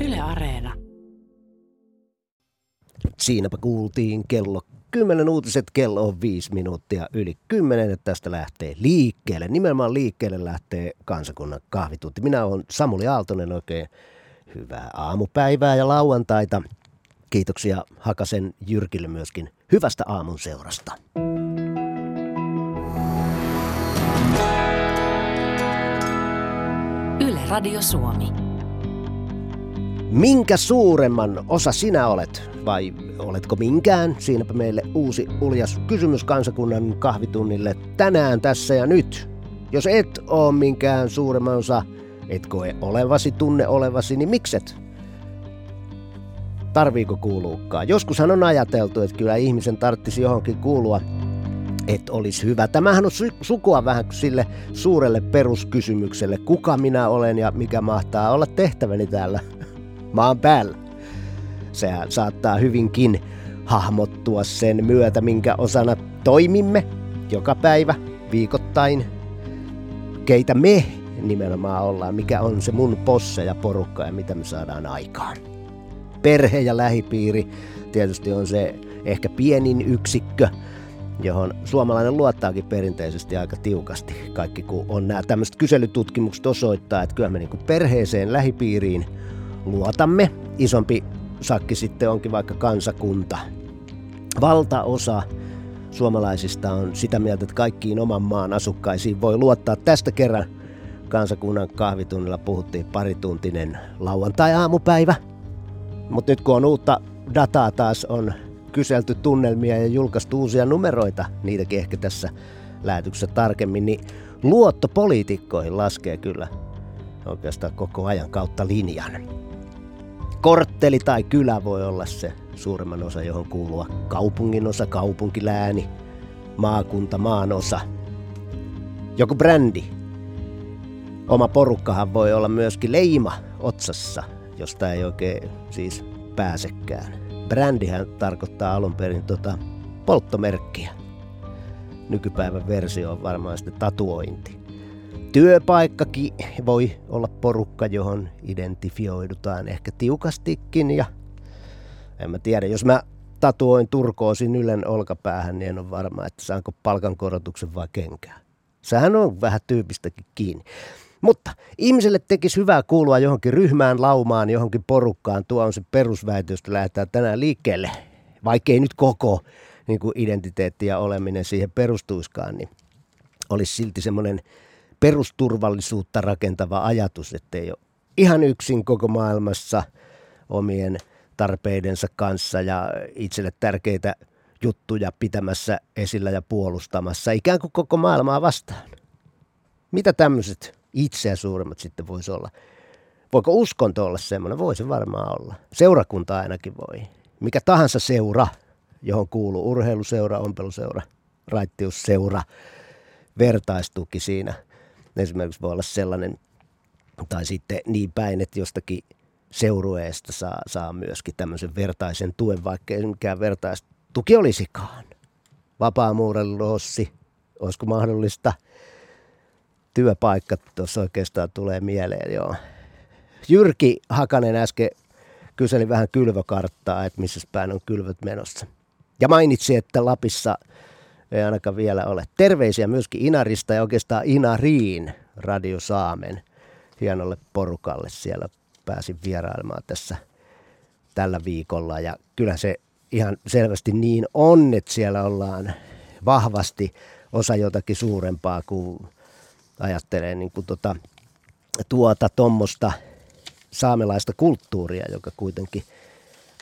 Yle Areena. Siinäpä kuultiin kello 10 uutiset, kello on 5 minuuttia yli 10, että tästä lähtee liikkeelle. Nimenomaan liikkeelle lähtee kansakunnan kahvitunti. Minä olen Samuli Aaltonen, oikein hyvää aamupäivää ja lauantaita. Kiitoksia Hakasen Jyrkille myöskin hyvästä aamun seurasta. Yle Radio Suomi. Minkä suuremman osa sinä olet, vai oletko minkään? Siinäpä meille uusi uljas kysymys kansakunnan kahvitunnille tänään, tässä ja nyt. Jos et ole minkään suuremman osa, et koe olevasi, tunne olevasi, niin mikset? Tarviiko kuuluukaan? Joskushan on ajateltu, että kyllä ihmisen tarttisi johonkin kuulua, että olisi hyvä. Tämähän on sukua vähän sille suurelle peruskysymykselle, kuka minä olen ja mikä mahtaa olla tehtäväni täällä maan päällä. Sehän saattaa hyvinkin hahmottua sen myötä, minkä osana toimimme joka päivä, viikoittain. Keitä me nimenomaan ollaan, mikä on se mun posse ja porukka ja mitä me saadaan aikaan. Perhe ja lähipiiri tietysti on se ehkä pienin yksikkö, johon suomalainen luottaakin perinteisesti aika tiukasti. Kaikki kun on nämä tämmöiset kyselytutkimukset osoittaa, että kyllä me niin perheeseen, lähipiiriin luotamme. Isompi sakki sitten onkin vaikka kansakunta. Valtaosa suomalaisista on sitä mieltä, että kaikkiin oman maan asukkaisiin voi luottaa. Tästä kerran kansakunnan kahvitunnilla puhuttiin parituntinen lauantai-aamupäivä. Mutta nyt kun on uutta dataa taas on kyselty tunnelmia ja julkaistu uusia numeroita, niitäkin ehkä tässä lähetyksessä tarkemmin, niin luotto poliitikkoihin laskee kyllä oikeastaan koko ajan kautta linjan. Kortteli tai kylä voi olla se suurimman osa, johon kuulua kaupungin osa, kaupunkilääni, maakunta, maanosa. Joku brändi. Oma porukkahan voi olla myöskin leima otsassa, josta ei oikein siis pääsekään. Brändihän tarkoittaa alun perin tota polttomerkkiä. Nykypäivän versio on varmaan sitten tatuointi. Työpaikkakin voi olla porukka, johon identifioidutaan ehkä tiukastikin ja en mä tiedä, jos mä tatuoin turkoosin Ylen olkapäähän, niin en ole varma, että saanko palkankorotuksen vai kenkään. Sehän on vähän tyypistäkin kiinni. Mutta ihmiselle tekisi hyvää kuulua johonkin ryhmään, laumaan, johonkin porukkaan. Tuo on se perusväite, josta lähdetään tänään liikkeelle. Vaikkei nyt koko niin identiteetti ja oleminen siihen perustuiskaan, niin olisi silti semmoinen perusturvallisuutta rakentava ajatus, että ei ole ihan yksin koko maailmassa omien tarpeidensa kanssa ja itselle tärkeitä juttuja pitämässä esillä ja puolustamassa, ikään kuin koko maailmaa vastaan. Mitä tämmöiset itseä suuremmat sitten voisi olla. Voiko uskonto olla semmoinen? Voisi varmaan olla. Seurakunta ainakin voi. Mikä tahansa seura, johon kuuluu urheiluseura, ompeluseura, raittiusseura, vertaistuki siinä. Esimerkiksi voi olla sellainen, tai sitten niin päin, että jostakin seurueesta saa, saa myöskin tämmöisen vertaisen tuen, vaikka ei mikään vertaistuki olisikaan. Vapaamuurelossi, olisiko mahdollista – työpaikka tuossa oikeastaan tulee mieleen, joo. Jyrki Hakanen äsken kyseli vähän kylvökarttaa, että missä päin on kylvöt menossa. Ja mainitsi, että Lapissa ei ainakaan vielä ole. Terveisiä myöskin Inarista ja oikeastaan Inariin Radio Saamen hienolle porukalle. Siellä pääsin vierailemaan tässä tällä viikolla ja kyllä se ihan selvästi niin on, että siellä ollaan vahvasti osa jotakin suurempaa kuin ajattelee niin kuin tota, tuota tuommoista saamelaista kulttuuria, joka kuitenkin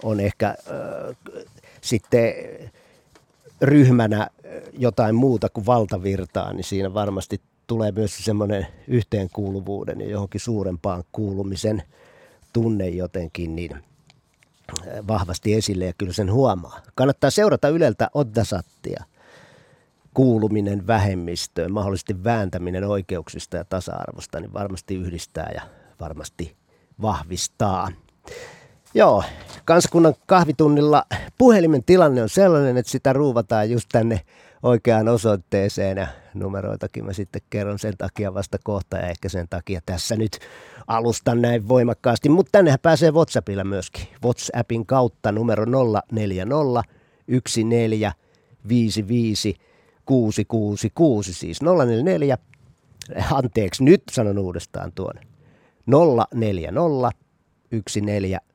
on ehkä äh, sitten ryhmänä jotain muuta kuin valtavirtaa, niin siinä varmasti tulee myös semmoinen yhteenkuuluvuuden ja johonkin suurempaan kuulumisen tunne jotenkin niin vahvasti esille ja kyllä sen huomaa. Kannattaa seurata Yleltä Oddasattia kuuluminen vähemmistöön, mahdollisesti vääntäminen oikeuksista ja tasa-arvosta, niin varmasti yhdistää ja varmasti vahvistaa. Joo, kansakunnan kahvitunnilla puhelimen tilanne on sellainen, että sitä ruuvataan just tänne oikeaan osoitteeseen ja numeroitakin mä sitten kerron sen takia vasta kohta ja ehkä sen takia tässä nyt alustan näin voimakkaasti. Mutta tännehän pääsee WhatsAppilla myöskin. WhatsAppin kautta numero 040 14 55 666, siis 044, anteeksi nyt sanon uudestaan tuon, 040 14 55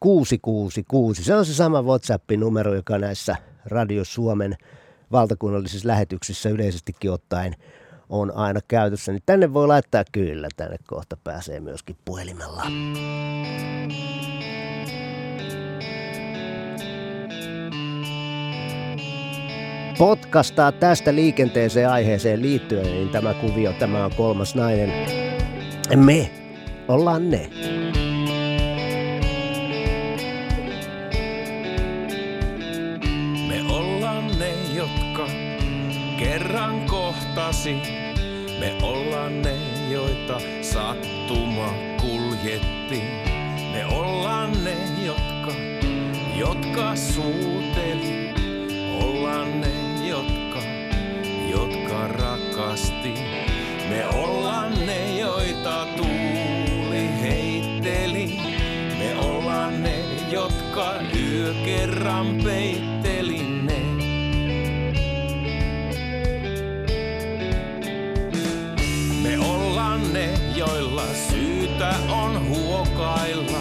666. Se on se sama WhatsApp-numero, joka näissä Radio Suomen valtakunnallisissa lähetyksissä yleisestikin ottaen on aina käytössä, niin tänne voi laittaa kyllä, tänne kohta pääsee myöskin puhelimella. Podcastaa tästä liikenteeseen aiheeseen liittyen, niin tämä kuvio, tämä on kolmas nainen. Me ollaan ne. Kerran kohtasi. Me ollaan ne, joita sattuma kuljetti. Me ollaan ne, jotka, jotka suuteli. Ollaan ne, jotka, jotka rakasti. Me ollaan ne, joita tuuli heitteli. Me ollaan ne, jotka yö kerran peitteli joilla syytä on huokailla,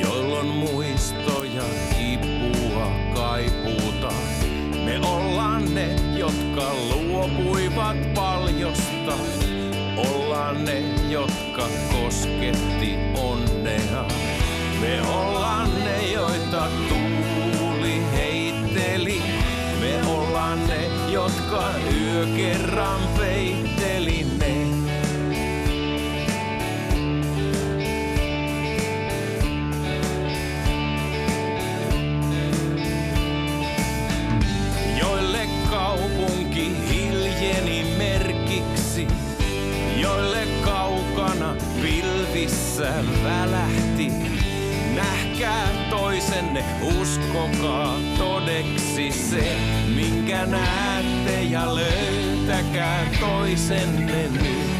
jolloin muistoja kipua kaipuuta. Me ollaan ne, jotka luopuivat paljosta. Ollaan ne, jotka kosketti onnea. Me ollaan ne, joita tuuli heitteli. Me ollaan ne, jotka yö kerran pilvissä välähti. Nähkää toisenne, uskokaa todeksi se, minkä näette ja löytäkää toisenne nyt.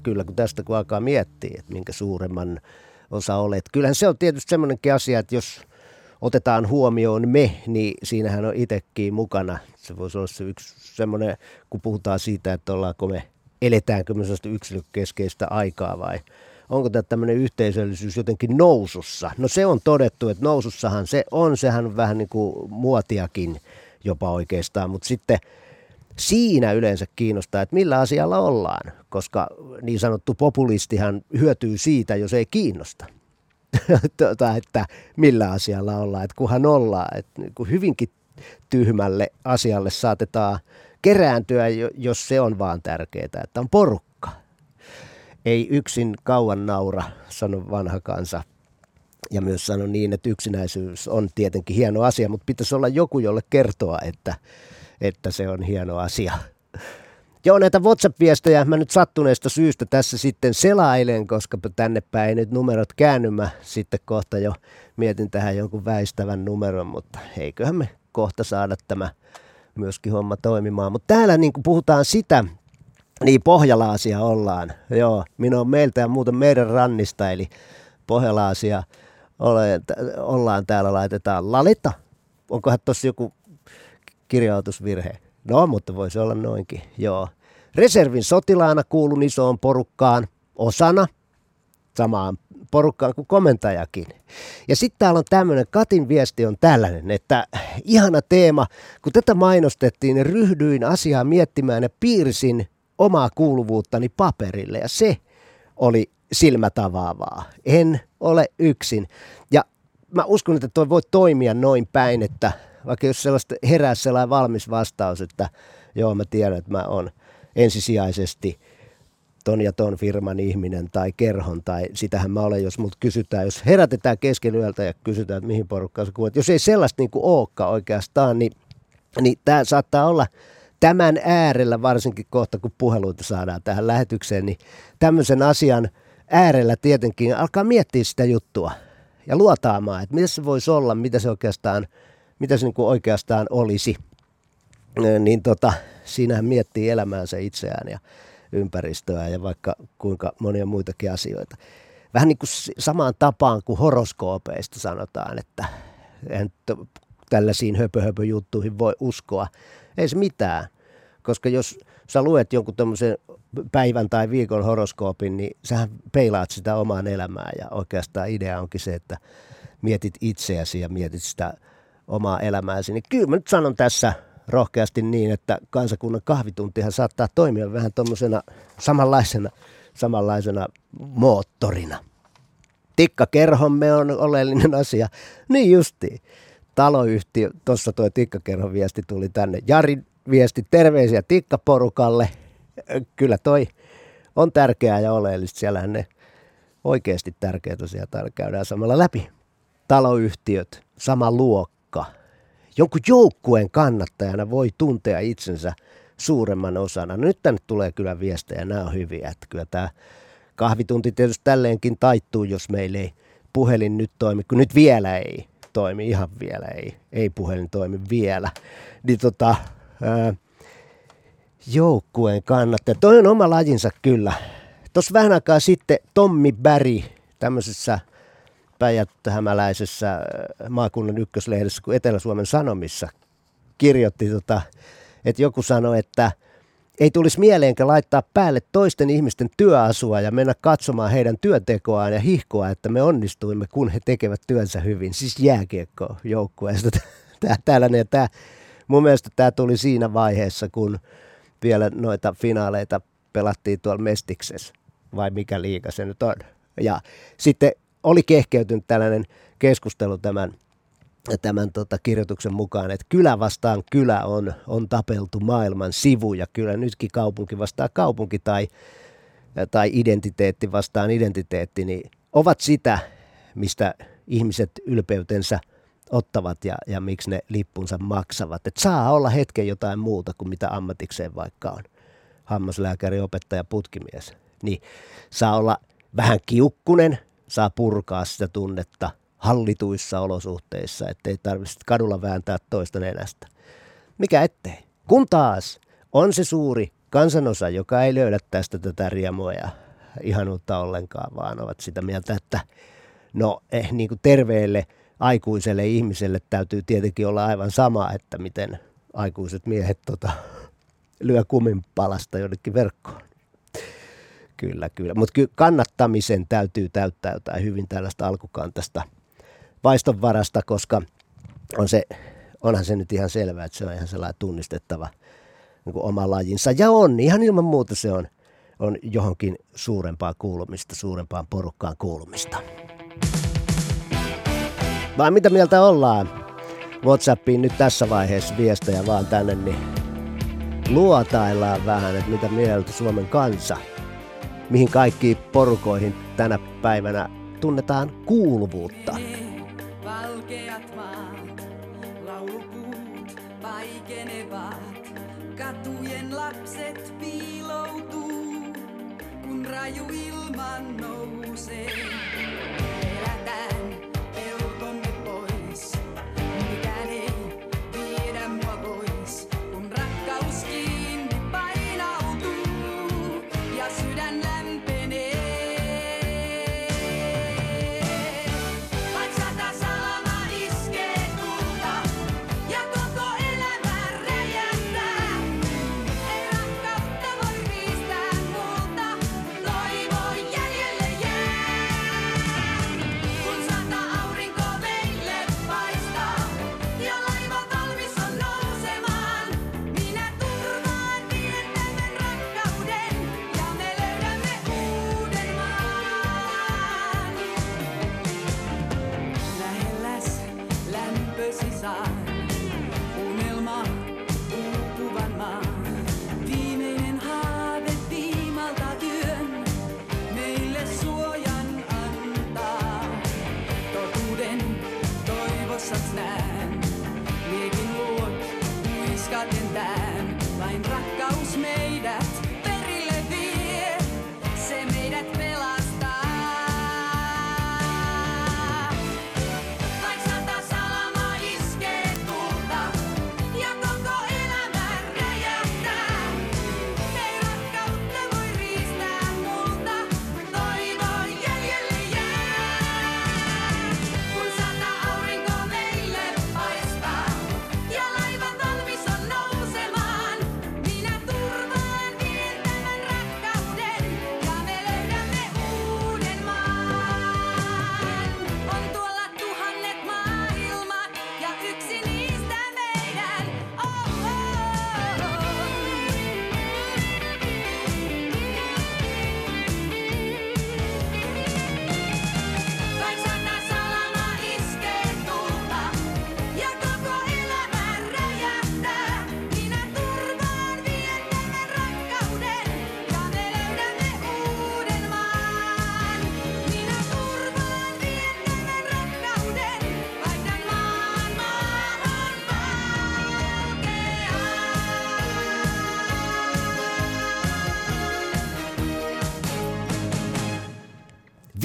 Kyllä, kun tästä kun alkaa miettiä, että minkä suuremman osa olet. Kyllähän se on tietysti semmoinenkin asia, että jos otetaan huomioon me, niin siinähän on itsekin mukana. Se voisi olla se yksi semmoinen, kun puhutaan siitä, että ollaanko me, eletäänkö me sellaista yksilökeskeistä aikaa vai onko tämä tämmöinen yhteisöllisyys jotenkin nousussa. No se on todettu, että nousussahan se on, sehän on vähän niin kuin muotiakin jopa oikeastaan, mutta sitten – siinä yleensä kiinnostaa, että millä asialla ollaan, koska niin sanottu populistihan hyötyy siitä, jos ei kiinnosta. tuota, että millä asialla ollaan, että kunhan ollaan, että niin kuin hyvinkin tyhmälle asialle saatetaan kerääntyä, jos se on vaan tärkeää, että on porukka. Ei yksin kauan naura, sano vanha kansa. Ja myös sanon niin, että yksinäisyys on tietenkin hieno asia, mutta pitäisi olla joku, jolle kertoa, että että se on hieno asia. Joo, näitä WhatsApp-viestejä mä nyt sattuneesta syystä tässä sitten selailen, koska tänne päin nyt numerot käännymä. Sitten kohta jo mietin tähän jonkun väistävän numeron, mutta eiköhän me kohta saada tämä myöskin homma toimimaan. Mutta täällä niin puhutaan sitä, niin Pohjalaasia ollaan. Joo, minä on meiltä ja muuten meidän rannista, eli Pohjalaasia ollaan täällä, laitetaan Lalita. Onkohan tuossa joku kirjoitusvirhe? No, mutta voisi olla noinkin, joo. Reservin sotilaana kuulun isoon porukkaan, osana, samaan porukkaan kuin komentajakin. Ja sitten täällä on tämmöinen, Katin viesti on tällainen, että ihana teema, kun tätä mainostettiin, niin ryhdyin asiaa miettimään ja piirsin omaa kuuluvuuttani paperille ja se oli silmätavaavaa. En ole yksin. Ja mä uskon, että toi voi toimia noin päin, että vaikka jos sellaista herää sellainen valmis vastaus, että joo mä tiedän, että mä oon ensisijaisesti ton ja ton firman ihminen tai kerhon, tai sitähän mä olen, jos mut kysytään, jos herätetään kesken yöltä ja kysytään, että mihin porukkaan sä kuulet. Jos ei sellaista niin kuin olekaan oikeastaan, niin, niin tämä saattaa olla tämän äärellä, varsinkin kohta kun puheluita saadaan tähän lähetykseen, niin tämmöisen asian äärellä tietenkin alkaa miettiä sitä juttua ja luotaamaan, että mitä se voisi olla, mitä se oikeastaan, mitä se niin kuin oikeastaan olisi. Niin tota, siinähän miettii elämäänsä itseään ja ympäristöä ja vaikka kuinka monia muitakin asioita. Vähän niin kuin samaan tapaan kuin horoskoopeista sanotaan, että en tällaisiin höpö, höpö juttuihin voi uskoa. Ei se mitään, koska jos sä luet jonkun tämmöisen päivän tai viikon horoskoopin, niin sähän peilaat sitä omaan elämään ja oikeastaan idea onkin se, että mietit itseäsi ja mietit sitä omaa elämääsi. Niin kyllä mä nyt sanon tässä rohkeasti niin, että kansakunnan kahvituntihan saattaa toimia vähän tuommoisena samanlaisena, samanlaisena moottorina. Tikkakerhomme on oleellinen asia. Niin justi. Taloyhtiö, tuossa tuo tikkakerhon viesti tuli tänne. Jari viesti terveisiä tikkaporukalle. Kyllä toi on tärkeää ja oleellista. Siellähän ne oikeasti tärkeät täällä käydään samalla läpi. Taloyhtiöt, sama luokka – jonkun joukkueen kannattajana voi tuntea itsensä suuremman osana. Nyt tänne tulee kyllä viestejä, nämä on hyviä. Että kyllä tämä kahvitunti tietysti tälleenkin taittuu, jos meillä ei puhelin nyt toimi, kun nyt vielä ei toimi, ihan vielä ei, ei puhelin toimi vielä. Niin tota, ää, joukkueen kannattaja, toi on oma lajinsa kyllä. Tuossa vähän aikaa sitten Tommi Bäri tämmöisessä Päijät-Hämäläisessä äh, maakunnan ykköslehdessä kuin Etelä-Suomen Sanomissa kirjoitti, tota, että joku sanoi, että ei tulisi mieleenkä laittaa päälle toisten ihmisten työasua ja mennä katsomaan heidän työntekoaan ja hihkoa, että me onnistuimme, kun he tekevät työnsä hyvin. Siis jääkiekko joukkueesta. Tää, tällainen, ja tää, mun mielestä tämä tuli siinä vaiheessa, kun vielä noita finaaleita pelattiin tuolla Mestiksessä, vai mikä liiga se nyt on. Ja sitten oli kehkeytynyt tällainen keskustelu tämän, tämän tota, kirjoituksen mukaan, että kylä vastaan kylä on, on tapeltu maailman sivu ja kyllä nytkin kaupunki vastaan kaupunki tai, tai identiteetti vastaan identiteetti, niin ovat sitä, mistä ihmiset ylpeytensä ottavat ja, ja miksi ne lippunsa maksavat. Et saa olla hetken jotain muuta kuin mitä ammatikseen vaikka on. Hammaslääkäri, opettaja, putkimies. Niin saa olla vähän kiukkunen, saa purkaa sitä tunnetta hallituissa olosuhteissa, ettei tarvitse kadulla vääntää toista nenästä. Mikä ettei. Kun taas on se suuri kansanosa, joka ei löydä tästä tätä riemua ja ihanuutta ollenkaan, vaan ovat sitä mieltä, että no eh, niin kuin terveelle aikuiselle ihmiselle täytyy tietenkin olla aivan sama, että miten aikuiset miehet tota, lyö kumin palasta jonnekin verkkoon. Kyllä, kyllä. Mutta kyllä kannattamisen täytyy täyttää jotain hyvin tällaista alkukantasta vaistonvarasta, koska on se, onhan se nyt ihan selvää, että se on ihan sellainen tunnistettava niin kuin oma lajinsa. Ja on, ihan ilman muuta se on, on johonkin suurempaan kuulumista, suurempaan porukkaan kuulumista. Vai mitä mieltä ollaan? Whatsappiin nyt tässä vaiheessa viestejä vaan tänne, niin luotaillaan vähän, että mitä mieltä Suomen kansa – mihin kaikkiin porukoihin tänä päivänä tunnetaan kuuluvuutta. Valkeat maat, laulupuut vaikenevat, katujen lapset piiloutuu, kun raju ilman nousee.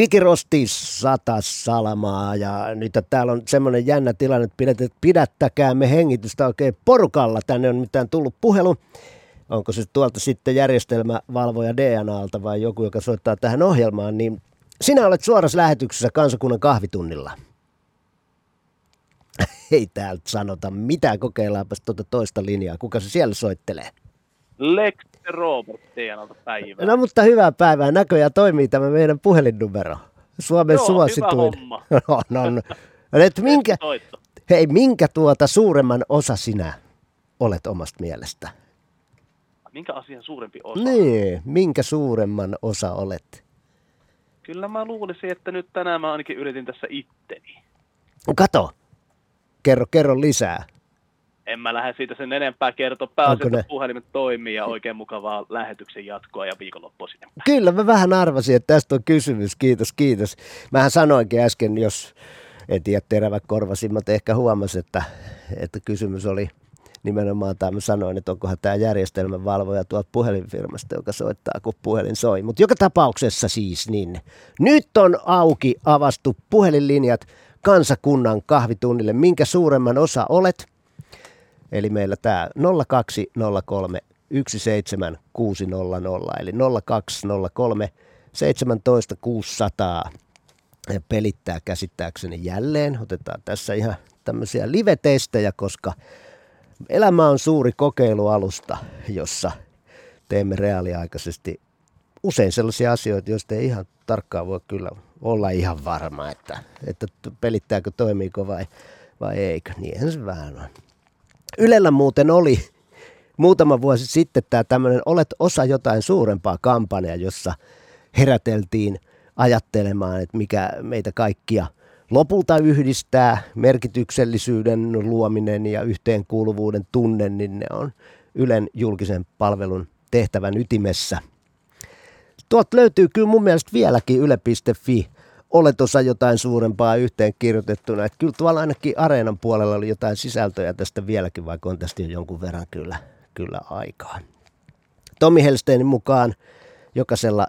Viki Rosti sata salamaa ja nyt täällä on semmoinen jännä tilanne, että pidät- pidättäkäämme hengitystä oikein porukalla. Tänne on mitään tullut puhelu. Onko se tuolta sitten järjestelmävalvoja DNAlta vai joku, joka soittaa tähän ohjelmaan, niin sinä olet suorassa lähetyksessä kansakunnan kahvitunnilla. Ei täältä sanota mitään, kokeillaanpas tuota toista linjaa. Kuka se siellä soittelee? Lex Robert TNLtä päivää. No mutta hyvää päivää. Näköjään toimii tämä meidän puhelinnumero. Suomen Joo, suosituin. hyvä homma. no, no, no. Et minkä, hei, minkä tuota suuremman osa sinä olet omasta mielestä? Minkä asian suurempi osa? Niin, minkä suuremman osa olet? Kyllä mä luulisin, että nyt tänään mä ainakin yritin tässä itteni. Kato, kerro, kerro lisää. En mä lähde siitä sen enempää kertoa. Pääasiassa ne- puhelimet toimii ja oikein mukavaa lähetyksen jatkoa ja viikonloppua sinne. Kyllä, mä vähän arvasin, että tästä on kysymys. Kiitos, kiitos. Mähän sanoinkin äsken, jos en tiedä, terävät korvasimmat ehkä huomasi, että, että kysymys oli nimenomaan, tai mä sanoin, että onkohan tämä järjestelmän valvoja tuolta puhelinfirmasta, joka soittaa, kun puhelin soi. Mutta joka tapauksessa siis, niin nyt on auki avastu puhelinlinjat kansakunnan kahvitunnille. Minkä suuremman osa olet? Eli meillä tämä 0203 17600, eli 0203 17600 pelittää käsittääkseni jälleen. Otetaan tässä ihan tämmöisiä live-testejä, koska elämä on suuri kokeilualusta, jossa teemme reaaliaikaisesti usein sellaisia asioita, joista ei ihan tarkkaan voi kyllä olla ihan varma, että, että pelittääkö, toimiiko vai, vai eikö. Niinhän se vähän on. Ylellä muuten oli muutama vuosi sitten tämä tämmöinen Olet osa jotain suurempaa kampanja, jossa heräteltiin ajattelemaan, että mikä meitä kaikkia lopulta yhdistää, merkityksellisyyden luominen ja yhteenkuuluvuuden tunne, niin ne on Ylen julkisen palvelun tehtävän ytimessä. Tuolta löytyy kyllä mun mielestä vieläkin yle.fi olet osa jotain suurempaa yhteen kirjoitettuna. Että kyllä tuolla ainakin Areenan puolella oli jotain sisältöjä tästä vieläkin, vaikka on tästä jo jonkun verran kyllä, kyllä aikaa. Tommi Helsteinin mukaan jokaisella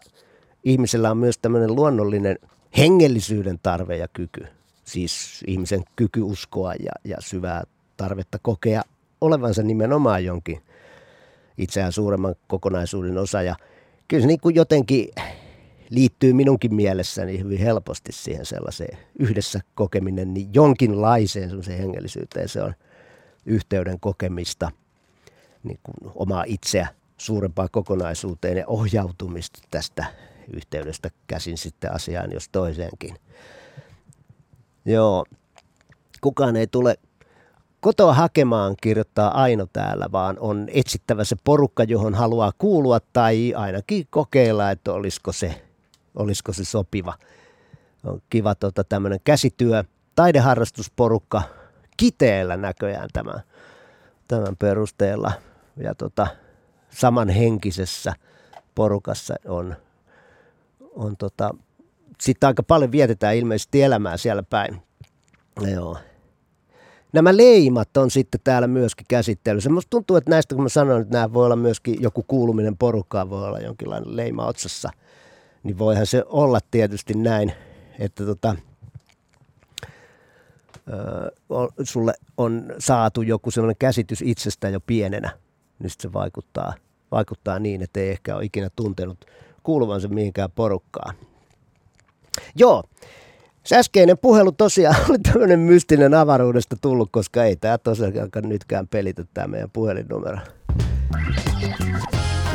ihmisellä on myös tämmöinen luonnollinen hengellisyyden tarve ja kyky. Siis ihmisen kyky uskoa ja, ja syvää tarvetta kokea olevansa nimenomaan jonkin itseään suuremman kokonaisuuden osa. Ja kyllä se niin kuin jotenkin liittyy minunkin mielessäni hyvin helposti siihen sellaiseen yhdessä kokeminen, niin jonkinlaiseen sellaiseen hengellisyyteen. Se on yhteyden kokemista, niin kuin omaa itseä suurempaan kokonaisuuteen ja ohjautumista tästä yhteydestä käsin sitten asiaan jos toiseenkin. Joo, kukaan ei tule kotoa hakemaan, kirjoittaa Aino täällä, vaan on etsittävä se porukka, johon haluaa kuulua tai ainakin kokeilla, että olisiko se, olisiko se sopiva. On kiva tota, tämmöinen käsityö, taideharrastusporukka kiteellä näköjään tämän, tämän perusteella. Ja tota, samanhenkisessä porukassa on, on tota, sitten aika paljon vietetään ilmeisesti elämää siellä päin. Joo. Nämä leimat on sitten täällä myöskin käsittelyssä. Musta tuntuu, että näistä kun mä sanoin, että nämä voi olla myöskin joku kuuluminen porukkaan, voi olla jonkinlainen leima otsassa, niin voihan se olla tietysti näin, että tota, sulle on saatu joku sellainen käsitys itsestä jo pienenä, niin sit se vaikuttaa, vaikuttaa niin, että ei ehkä ole ikinä tuntenut kuuluvansa mihinkään porukkaan. Joo, se äskeinen puhelu tosiaan oli tämmöinen mystinen avaruudesta tullut, koska ei tämä tosiaan nytkään pelitä tämä meidän puhelinnumero.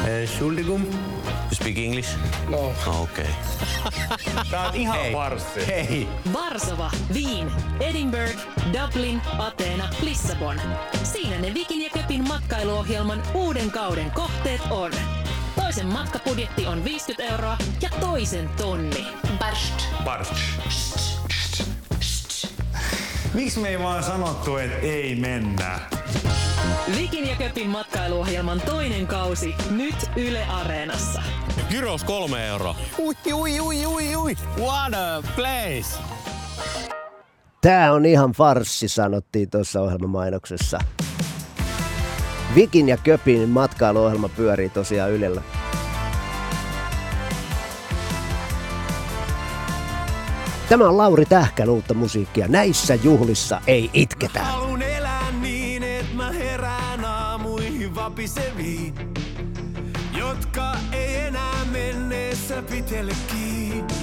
Entschuldigung. You speak English? No. Oh, okay. Tää on ihan varssi. Hei. Varsova, Wien, Edinburgh, Dublin, Ateena, Lissabon. Siinä ne Vikin ja Köpin matkailuohjelman uuden kauden kohteet on. Toisen matkapudjetti on 50 euroa ja toisen tonni. Barst. Bartsch. Miksi me ei vaan sanottu, että ei mennä? Vikin ja Köpin matkailuohjelman toinen kausi nyt Yle Areenassa. Gyros kolme euroa. Ui, ui, ui, ui, ui. What a place. Tämä on ihan farssi, sanottiin tuossa ohjelmamainoksessa. Vikin ja Köpin matkailuohjelma pyörii tosiaan Ylellä. Tämä on Lauri Tähkän uutta musiikkia. Näissä juhlissa ei itketä. Haluun vapiseviin, jotka ei enää menneessä pitele kiinni.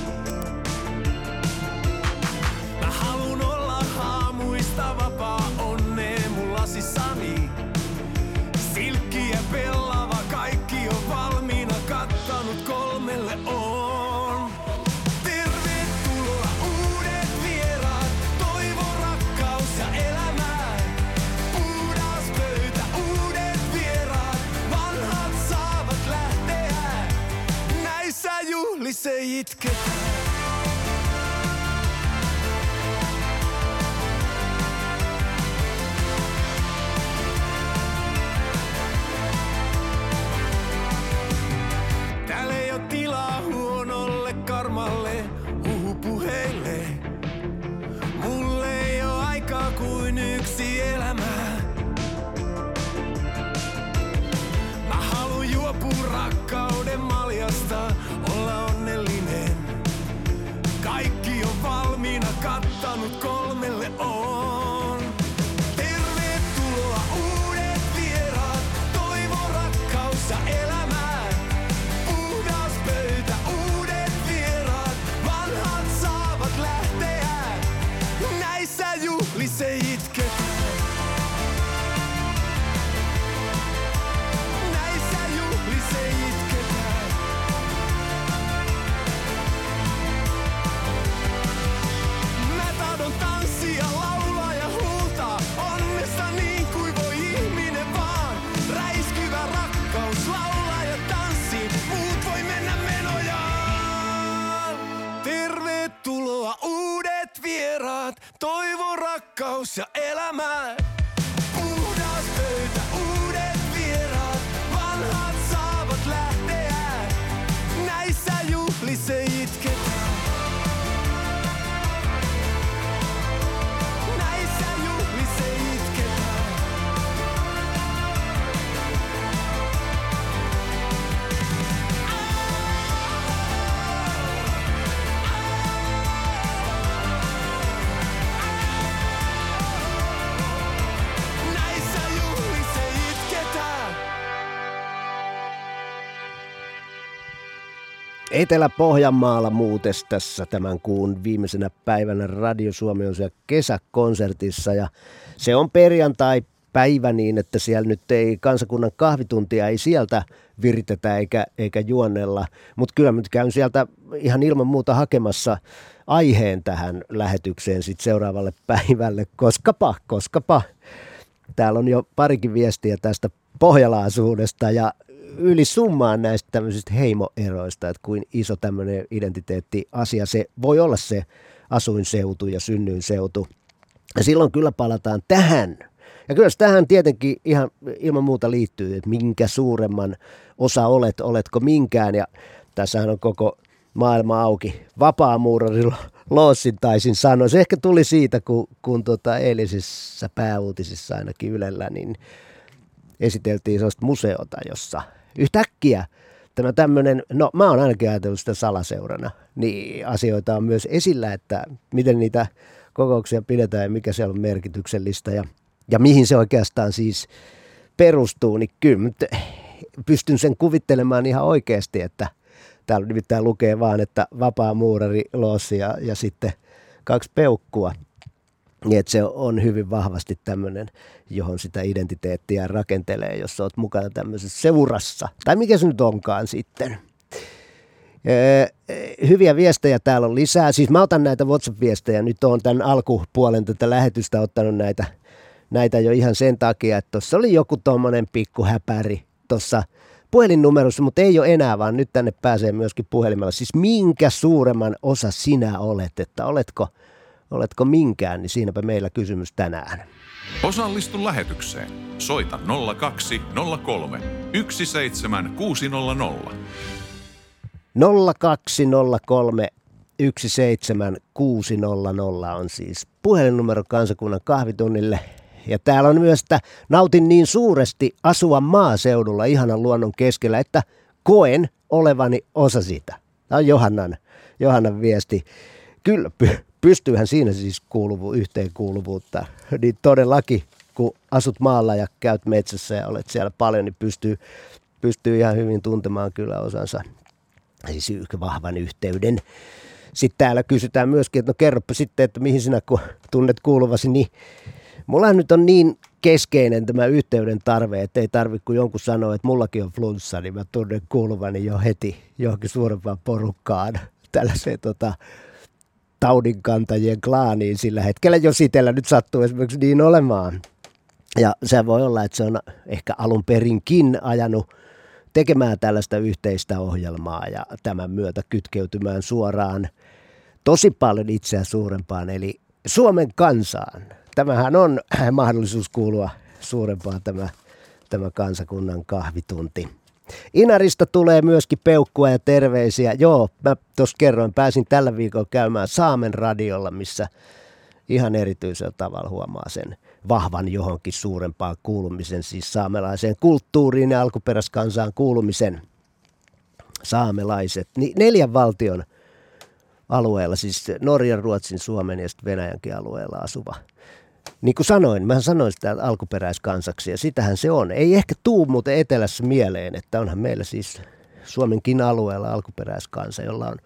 Mä haluun olla haamuista vapaa onneen mun lasissani. Silkki ja Näissä juhlissa ei itketä. Täällä ei oo tilaa huonolle karmalle, huhupuheille. Mulle ei oo aikaa kuin yksi elämä. Mä haluun juopua rakkauden maljasta, olla onnellinen. Kattanut kolmelle vieraat Toivo, rakkaus ja elämää Etelä-Pohjanmaalla muutes tässä tämän kuun viimeisenä päivänä Radio Suomi on siellä kesäkonsertissa ja se on perjantai päivä niin, että siellä nyt ei kansakunnan kahvituntia ei sieltä viritetä eikä, eikä juonnella, mutta kyllä nyt käyn sieltä ihan ilman muuta hakemassa aiheen tähän lähetykseen sit seuraavalle päivälle, koskapa, koskapa. Täällä on jo parikin viestiä tästä pohjalaisuudesta ja yli summaan näistä tämmöisistä heimoeroista, että kuin iso tämmöinen identiteettiasia se voi olla se asuinseutu ja synnyinseutu. Ja silloin kyllä palataan tähän. Ja kyllä tähän tietenkin ihan ilman muuta liittyy, että minkä suuremman osa olet, oletko minkään. Ja tässähän on koko maailma auki. Vapaamuurari Loossin taisin sanoa. Se ehkä tuli siitä, kun, kun tota eilisissä pääuutisissa ainakin Ylellä, niin esiteltiin sellaista museota, jossa yhtäkkiä tämä tämmöinen, no mä oon ainakin ajatellut sitä salaseurana, niin asioita on myös esillä, että miten niitä kokouksia pidetään ja mikä siellä on merkityksellistä ja, ja mihin se oikeastaan siis perustuu, niin kyllä pystyn sen kuvittelemaan ihan oikeasti, että täällä nimittäin lukee vaan, että vapaa muurari, loossi ja, ja sitten kaksi peukkua. Niin, että se on hyvin vahvasti tämmöinen, johon sitä identiteettiä rakentelee, jos olet mukana tämmöisessä seurassa. Tai mikä se nyt onkaan sitten. Öö, hyviä viestejä täällä on lisää. Siis mä otan näitä WhatsApp-viestejä. Nyt on tämän alkupuolen tätä lähetystä ottanut näitä, näitä jo ihan sen takia, että tuossa oli joku tuommoinen pikku häpäri tuossa puhelinnumerossa, mutta ei ole enää, vaan nyt tänne pääsee myöskin puhelimella. Siis minkä suuremman osa sinä olet, että oletko, oletko minkään, niin siinäpä meillä kysymys tänään. Osallistu lähetykseen. Soita 0203 17600. 0203 17600 on siis puhelinnumero kansakunnan kahvitunnille. Ja täällä on myös, että nautin niin suuresti asua maaseudulla ihanan luonnon keskellä, että koen olevani osa sitä. Tämä on Johannan, Johannan viesti. Kyllä, py, pystyyhän siinä siis kuuluvu, yhteenkuuluvuutta. Niin todellakin, kun asut maalla ja käyt metsässä ja olet siellä paljon, niin pystyy, pystyy ihan hyvin tuntemaan kyllä osansa siis vahvan yhteyden. Sitten täällä kysytään myöskin, että no kerropa sitten, että mihin sinä kun tunnet kuuluvasi, niin mulla nyt on niin keskeinen tämä yhteyden tarve, että ei tarvitse kun jonkun sanoa, että mullakin on flunssa, niin mä tunnen kuuluvani jo heti johonkin suurempaan porukkaan tällaiseen tota, taudinkantajien klaaniin sillä hetkellä, jos itsellä nyt sattuu esimerkiksi niin olemaan. Ja se voi olla, että se on ehkä alun perinkin ajanut tekemään tällaista yhteistä ohjelmaa ja tämän myötä kytkeytymään suoraan tosi paljon itseä suurempaan, eli Suomen kansaan. Tämähän on mahdollisuus kuulua suurempaan tämä, tämä kansakunnan kahvitunti. Inarista tulee myöskin peukkua ja terveisiä. Joo, mä tuossa kerroin, pääsin tällä viikolla käymään Saamen radiolla, missä ihan erityisellä tavalla huomaa sen vahvan johonkin suurempaan kuulumisen, siis saamelaiseen kulttuuriin ja alkuperäiskansaan kuulumisen saamelaiset. Niin neljän valtion alueella, siis Norjan, Ruotsin, Suomen ja Venäjänkin alueella asuva. Niin kuin sanoin, mä sanoin sitä alkuperäiskansaksi ja sitähän se on. Ei ehkä tuu muuten etelässä mieleen, että onhan meillä siis Suomenkin alueella alkuperäiskansa, jolla on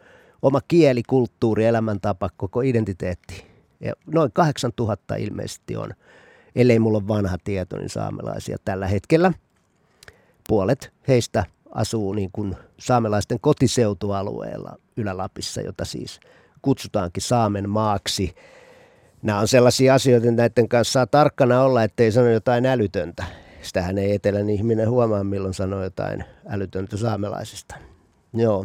oma kieli, kulttuuri, elämäntapa, koko identiteetti. Ja noin 8000 ilmeisesti on, ellei mulla ole vanha tieto, niin saamelaisia tällä hetkellä. Puolet heistä asuu niin kuin saamelaisten kotiseutualueella Ylä-Lapissa, jota siis kutsutaankin Saamen maaksi. Nämä on sellaisia asioita, että näiden kanssa saa tarkkana olla, ettei sano jotain älytöntä. Sitähän ei etelän ihminen huomaa, milloin sanoo jotain älytöntä saamelaisista. Joo,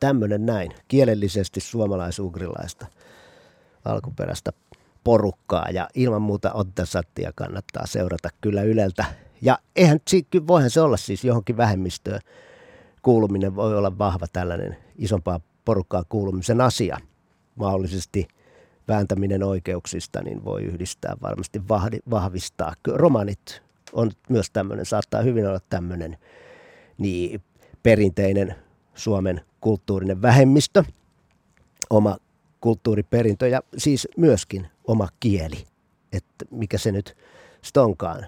tämmöinen näin, kielellisesti suomalaisugrilaista alkuperäistä porukkaa ja ilman muuta Ottasattia kannattaa seurata kyllä Yleltä. Ja eihän, voihan se olla siis johonkin vähemmistöön kuuluminen voi olla vahva tällainen isompaa porukkaa kuulumisen asia. Mahdollisesti vääntäminen oikeuksista niin voi yhdistää, varmasti vahvistaa. Romanit on myös tämmöinen, saattaa hyvin olla tämmöinen niin perinteinen Suomen kulttuurinen vähemmistö, oma kulttuuriperintö ja siis myöskin oma kieli, että mikä se nyt sitten onkaan,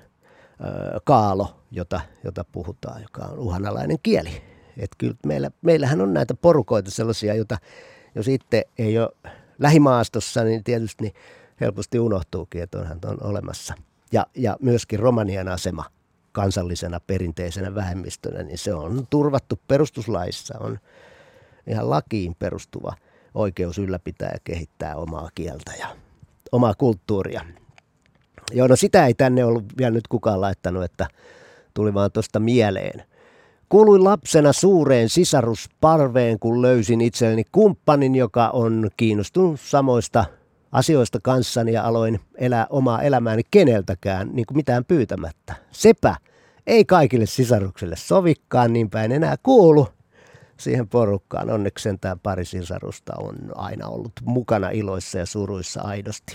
kaalo, jota, jota puhutaan, joka on uhanalainen kieli Että kyllä meillä, meillähän on näitä porukoita sellaisia, joita jos itse ei ole lähimaastossa, niin tietysti niin helposti unohtuukin, että onhan on olemassa. Ja, ja myöskin Romanian asema kansallisena perinteisenä vähemmistönä, niin se on turvattu perustuslaissa, on ihan lakiin perustuva oikeus ylläpitää ja kehittää omaa kieltä ja omaa kulttuuria. Joo, no sitä ei tänne ollut vielä nyt kukaan laittanut, että tuli vaan tuosta mieleen. Kuuluin lapsena suureen sisarusparveen, kun löysin itselleni kumppanin, joka on kiinnostunut samoista asioista kanssani ja aloin elää omaa elämääni keneltäkään, niin kuin mitään pyytämättä. Sepä ei kaikille sisaruksille sovikkaan, niinpä en enää kuulu siihen porukkaan. Onneksi sentään pari sisarusta on aina ollut mukana iloissa ja suruissa aidosti.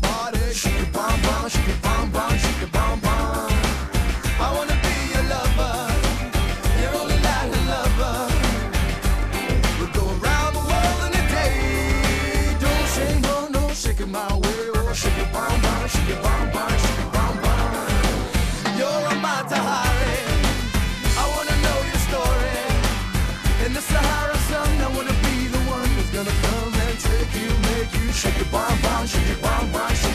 shake it, bomb, bomb, shake it, bomb, bomb, shake it.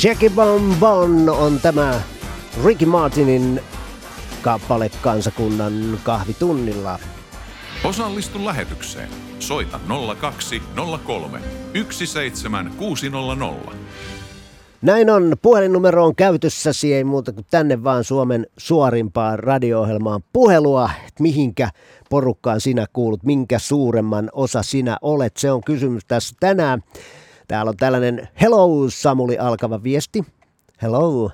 Shaggy Bon Bon on tämä Ricky Martinin kappale kansakunnan kahvitunnilla. Osallistu lähetykseen. Soita 0203 17600. Näin on, puhelinnumero on käytössäsi, ei muuta kuin tänne vaan Suomen suorimpaan radio-ohjelmaan puhelua, että mihinkä porukkaan sinä kuulut, minkä suuremman osa sinä olet. Se on kysymys tässä tänään. Täällä on tällainen Hello Samuli alkava viesti. Hello.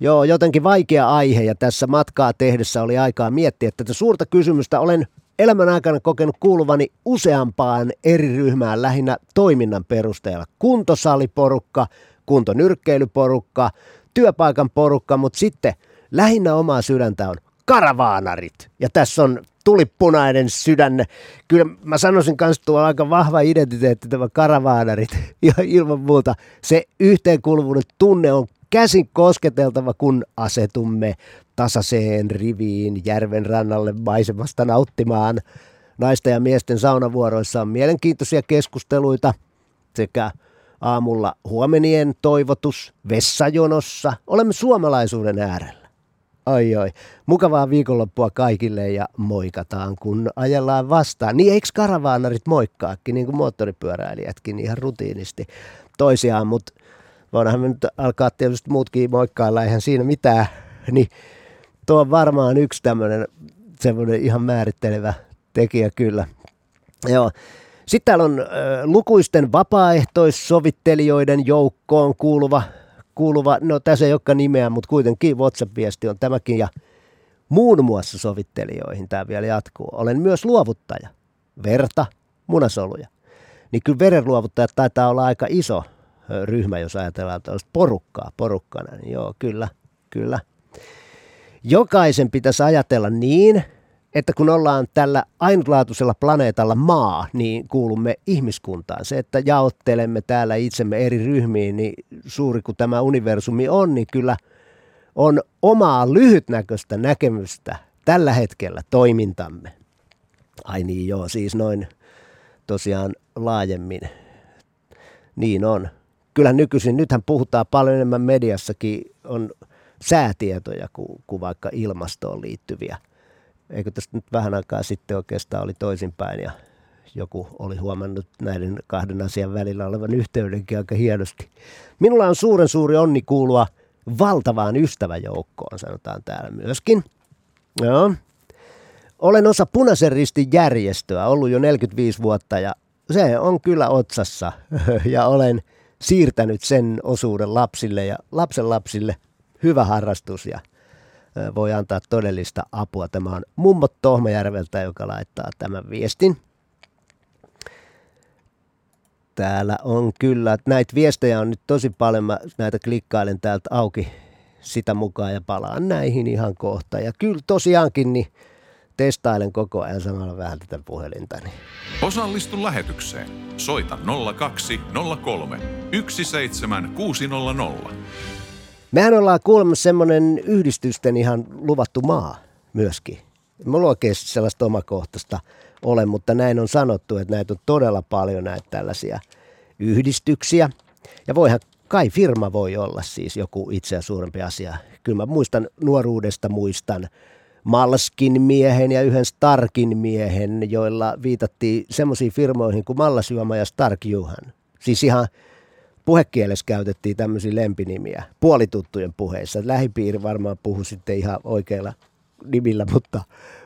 Joo, jotenkin vaikea aihe ja tässä matkaa tehdessä oli aikaa miettiä tätä suurta kysymystä. Olen elämän aikana kokenut kuuluvani useampaan eri ryhmään lähinnä toiminnan perusteella. Kuntosaliporukka, kuntonyrkkeilyporukka, työpaikan porukka, mutta sitten lähinnä omaa sydäntä on karavaanarit. Ja tässä on tulipunainen sydän. Kyllä mä sanoisin kanssa tuolla aika vahva identiteetti tämä karavaanarit. Ja ilman muuta se yhteenkuuluvuuden tunne on käsin kosketeltava, kun asetumme tasaiseen riviin järven rannalle maisemasta nauttimaan. Naisten ja miesten saunavuoroissa on mielenkiintoisia keskusteluita sekä Aamulla huomenien toivotus vessajonossa. Olemme suomalaisuuden äärellä. Oi oi, mukavaa viikonloppua kaikille ja moikataan, kun ajellaan vastaan. Niin eikö karavaanarit moikkaakin, niin kuin moottoripyöräilijätkin ihan rutiinisti toisiaan, mutta voidaanhan me nyt alkaa tietysti muutkin moikkailla, eihän siinä mitään. Niin tuo on varmaan yksi tämmöinen semmoinen ihan määrittelevä tekijä kyllä. Joo. Sitten täällä on äh, lukuisten vapaaehtoissovittelijoiden joukkoon kuuluva, kuuluva, no tässä ei olekaan nimeä, mutta kuitenkin WhatsApp-viesti on tämäkin ja muun muassa sovittelijoihin tämä vielä jatkuu. Olen myös luovuttaja, verta, munasoluja. Niin kyllä verenluovuttajat taitaa olla aika iso ryhmä, jos ajatellaan tällaista porukkaa porukkana. Niin joo, kyllä, kyllä. Jokaisen pitäisi ajatella niin, että kun ollaan tällä ainutlaatuisella planeetalla maa, niin kuulumme ihmiskuntaan. Se, että jaottelemme täällä itsemme eri ryhmiin, niin suuri kuin tämä universumi on, niin kyllä on omaa lyhytnäköistä näkemystä tällä hetkellä toimintamme. Ai niin joo, siis noin tosiaan laajemmin. Niin on. Kyllä nykyisin, nythän puhutaan paljon enemmän mediassakin, on säätietoja kuin, kuin vaikka ilmastoon liittyviä eikö tästä nyt vähän aikaa sitten oikeastaan oli toisinpäin ja joku oli huomannut näiden kahden asian välillä olevan yhteydenkin aika hienosti. Minulla on suuren suuri onni kuulua valtavaan ystäväjoukkoon, sanotaan täällä myöskin. Joo. Olen osa Punaisen ristin järjestöä, ollut jo 45 vuotta ja se on kyllä otsassa ja olen siirtänyt sen osuuden lapsille ja lapsen lapsille. Hyvä harrastus ja voi antaa todellista apua. Tämä on mummot Tohmajärveltä, joka laittaa tämän viestin. Täällä on kyllä, näitä viestejä on nyt tosi paljon, mä näitä klikkailen täältä auki sitä mukaan ja palaan näihin ihan kohta. Ja kyllä tosiaankin, niin testailen koko ajan samalla vähän tätä puhelinta. Niin. Osallistu lähetykseen. Soita 02 03 17600. Mehän ollaan kuulemassa semmoinen yhdistysten ihan luvattu maa myöskin. Mulla oikeasti sellaista omakohtaista ole, mutta näin on sanottu, että näitä on todella paljon näitä tällaisia yhdistyksiä. Ja voihan kai firma voi olla siis joku itseä suurempi asia. Kyllä mä muistan nuoruudesta muistan Malskin miehen ja yhden Starkin miehen, joilla viitattiin semmoisiin firmoihin kuin Mallasjuoma ja Stark Juhan. Siis ihan puhekielessä käytettiin tämmöisiä lempinimiä puolituttujen puheissa. Lähipiiri varmaan puhui sitten ihan oikeilla nimillä, mutta,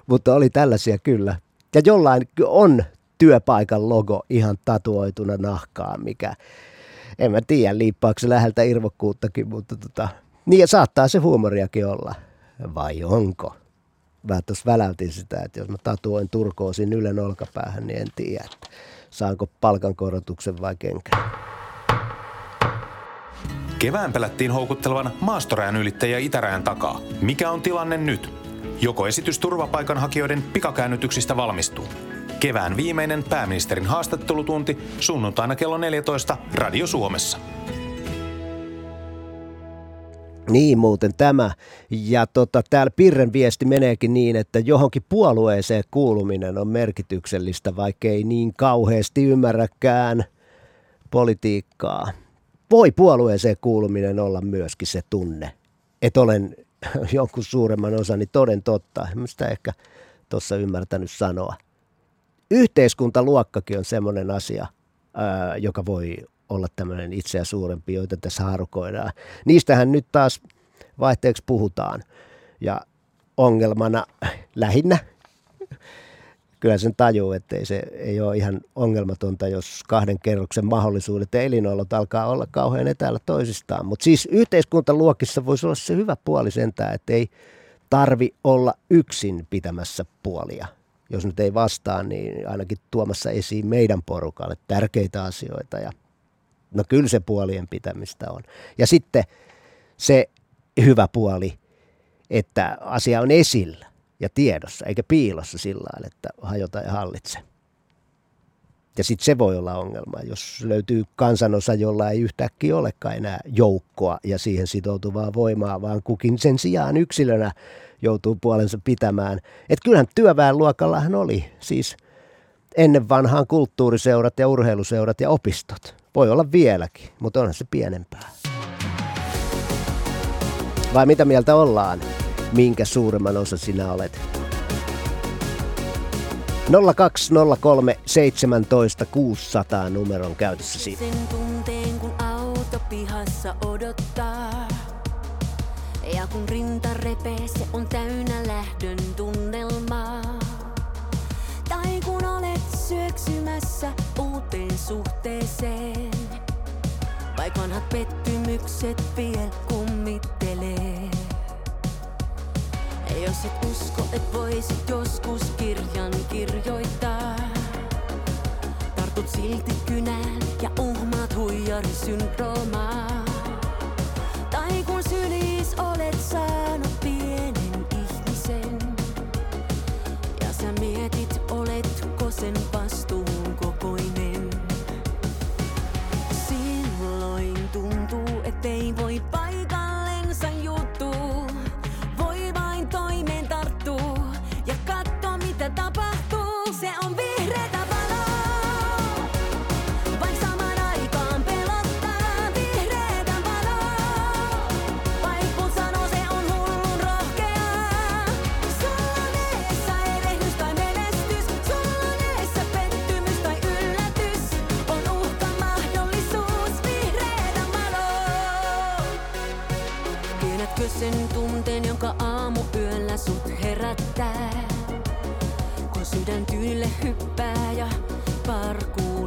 mutta oli tällaisia kyllä. Ja jollain on työpaikan logo ihan tatuoituna nahkaan, mikä en mä tiedä, liippaako läheltä irvokkuuttakin, mutta tota, niin ja saattaa se huumoriakin olla. Vai onko? Mä tuossa väläytin sitä, että jos mä tatuoin turkoosin ylen olkapäähän, niin en tiedä, että saanko palkankorotuksen vai kenkään. Kevään pelättiin houkuttelevan maastorajan ylittäjä itärajan takaa. Mikä on tilanne nyt? Joko esitys turvapaikanhakijoiden pikakäännytyksistä valmistuu? Kevään viimeinen pääministerin haastattelutunti sunnuntaina kello 14 Radio Suomessa. Niin muuten tämä. Ja tota, täällä Pirren viesti meneekin niin, että johonkin puolueeseen kuuluminen on merkityksellistä, vaikka ei niin kauheasti ymmärräkään politiikkaa. Voi puolueeseen kuuluminen olla myöskin se tunne, että olen jonkun suuremman osani toden totta. En sitä ehkä tuossa ymmärtänyt sanoa. Yhteiskuntaluokkakin on semmoinen asia, ää, joka voi olla tämmöinen itseä suurempi, joita tässä harukoidaan. Niistähän nyt taas vaihteeksi puhutaan. Ja ongelmana lähinnä, kyllä sen tajuu, että ei se ei ole ihan ongelmatonta, jos kahden kerroksen mahdollisuudet ja elinolot alkaa olla kauhean etäällä toisistaan. Mutta siis yhteiskuntaluokissa voisi olla se hyvä puoli sentään, että ei tarvi olla yksin pitämässä puolia. Jos nyt ei vastaa, niin ainakin tuomassa esiin meidän porukalle tärkeitä asioita ja No kyllä se puolien pitämistä on. Ja sitten se hyvä puoli, että asia on esillä ja tiedossa, eikä piilossa sillä lailla, että hajota ja hallitse. Ja sitten se voi olla ongelma, jos löytyy kansanosa, jolla ei yhtäkkiä olekaan enää joukkoa ja siihen sitoutuvaa voimaa, vaan kukin sen sijaan yksilönä joutuu puolensa pitämään. Että kyllähän työväenluokallahan oli siis ennen vanhaan kulttuuriseurat ja urheiluseurat ja opistot. Voi olla vieläkin, mutta onhan se pienempää. Vai mitä mieltä ollaan? Minkä suuremman osa sinä olet? 0203 17 600 numeron käytössä siitä. Sen tunteen, kun auto pihassa odottaa. Ja kun rinta repee, se on täynnä lähdön tunnelmaa. Tai kun olet syöksymässä uuteen suhteeseen. Vaik vanhat pettymykset vielä kummittelee. Jos et usko, et voisit joskus kirjan kirjoittaa. Tartut silti kynään ja uhmaat huijarisyndroomaa. Tai kun sylis olet saanut sen tunteen, jonka aamu yöllä sut herättää? Kun sydän tyynille hyppää ja parkuu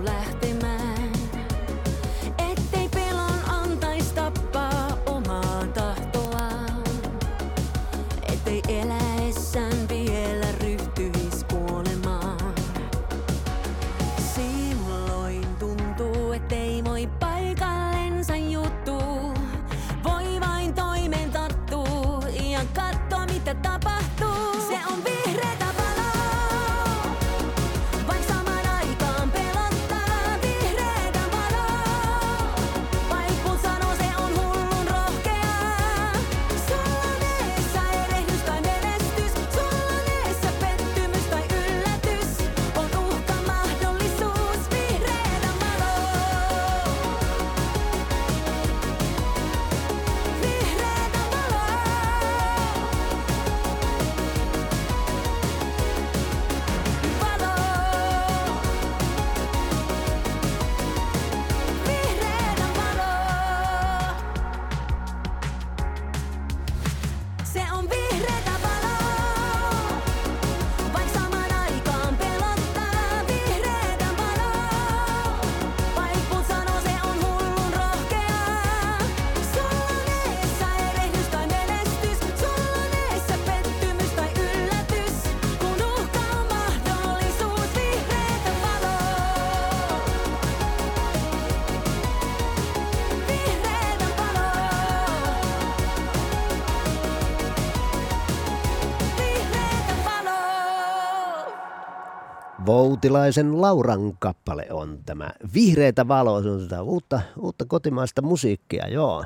Voutilaisen Lauran kappale on tämä Vihreitä valoa, se on sitä uutta, uutta kotimaista musiikkia, joo.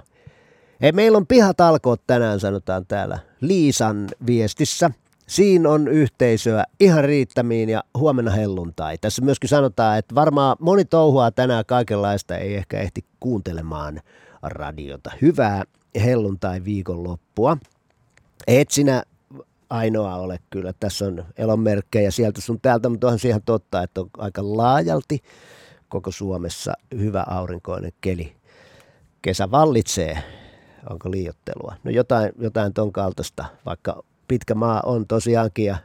Hei, meillä on pihatalkoot tänään, sanotaan täällä Liisan viestissä. Siinä on yhteisöä ihan riittämiin ja huomenna helluntai. Tässä myöskin sanotaan, että varmaan moni touhua tänään kaikenlaista, ei ehkä ehti kuuntelemaan radiota. Hyvää helluntai viikonloppua. Et sinä ainoa ole kyllä. Tässä on elonmerkkejä sieltä sun täältä, mutta onhan se ihan totta, että on aika laajalti koko Suomessa hyvä aurinkoinen keli. Kesä vallitsee. Onko liiottelua? No jotain, jotain ton kaltaista, vaikka pitkä maa on tosiaankin ja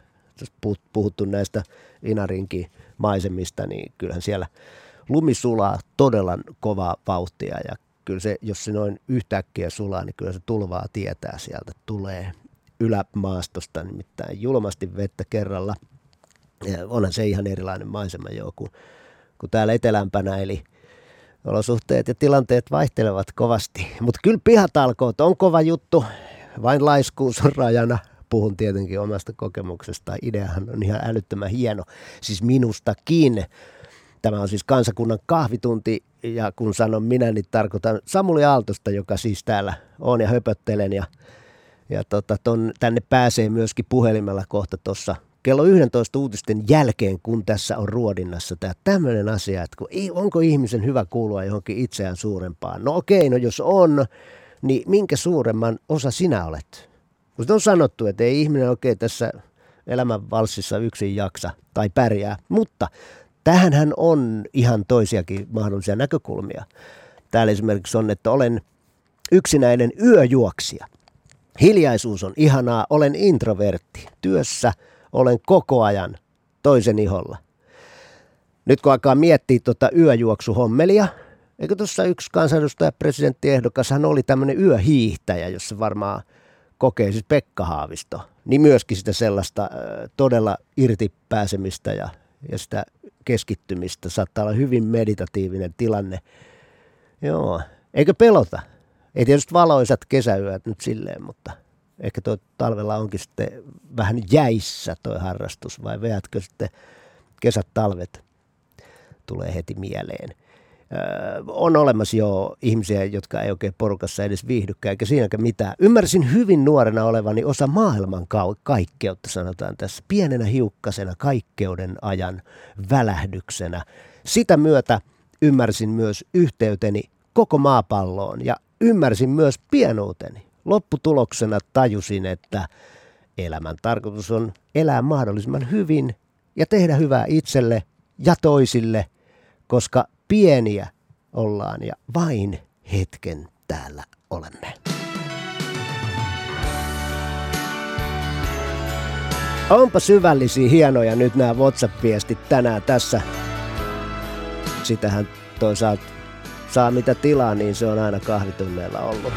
puhuttu näistä Inarinkin maisemista, niin kyllähän siellä lumi sulaa todella kovaa vauhtia ja kyllä se, jos se noin yhtäkkiä sulaa, niin kyllä se tulvaa tietää sieltä tulee ylämaastosta, nimittäin julmasti vettä kerralla. Ja onhan se ihan erilainen maisema jo kuin, kuin täällä etelämpänä, eli olosuhteet ja tilanteet vaihtelevat kovasti. Mutta kyllä pihatalkoot on kova juttu, vain laiskuus on rajana. Puhun tietenkin omasta kokemuksesta. Ideahan on ihan älyttömän hieno, siis minustakin. Tämä on siis kansakunnan kahvitunti ja kun sanon minä, niin tarkoitan Samuli Aaltosta, joka siis täällä on ja höpöttelen ja, ja tota, ton, tänne pääsee myöskin puhelimella kohta tuossa kello 11 uutisten jälkeen, kun tässä on ruodinnassa tämä tämmöinen asia, että kun, onko ihmisen hyvä kuulua johonkin itseään suurempaan. No okei, no jos on, niin minkä suuremman osa sinä olet? Kun on sanottu, että ei ihminen oikein tässä elämän valssissa yksin jaksa tai pärjää, mutta tähänhän on ihan toisiakin mahdollisia näkökulmia. Täällä esimerkiksi on, että olen yksinäinen yöjuoksija. Hiljaisuus on ihanaa, olen introvertti. Työssä olen koko ajan toisen iholla. Nyt kun alkaa miettiä tuota yöjuoksuhommelia, eikö tuossa yksi kansanedustaja presidenttiehdokas, hän oli tämmöinen yöhiihtäjä, jossa varmaan kokee siis Pekka Haavisto, niin myöskin sitä sellaista äh, todella irti pääsemistä ja, ja sitä keskittymistä. Saattaa olla hyvin meditatiivinen tilanne. Joo, eikö pelota? Ei tietysti valoisat kesäyöt nyt silleen, mutta ehkä tuo talvella onkin sitten vähän jäissä toi harrastus, vai veätkö sitten kesät, talvet, tulee heti mieleen. Öö, on olemassa jo ihmisiä, jotka ei oikein porukassa edes viihdykään, eikä siinäkään mitään. Ymmärsin hyvin nuorena olevani osa maailman kaikkeutta, sanotaan tässä. Pienenä hiukkasena, kaikkeuden ajan välähdyksenä. Sitä myötä ymmärsin myös yhteyteni koko maapalloon ja ymmärsin myös pienuuteni. Lopputuloksena tajusin, että elämän tarkoitus on elää mahdollisimman hyvin ja tehdä hyvää itselle ja toisille, koska pieniä ollaan ja vain hetken täällä olemme. Onpa syvällisiä, hienoja nyt nämä WhatsApp-viestit tänään tässä. Sitähän toisaalta saa mitä tilaa, niin se on aina kahvitunneilla ollut.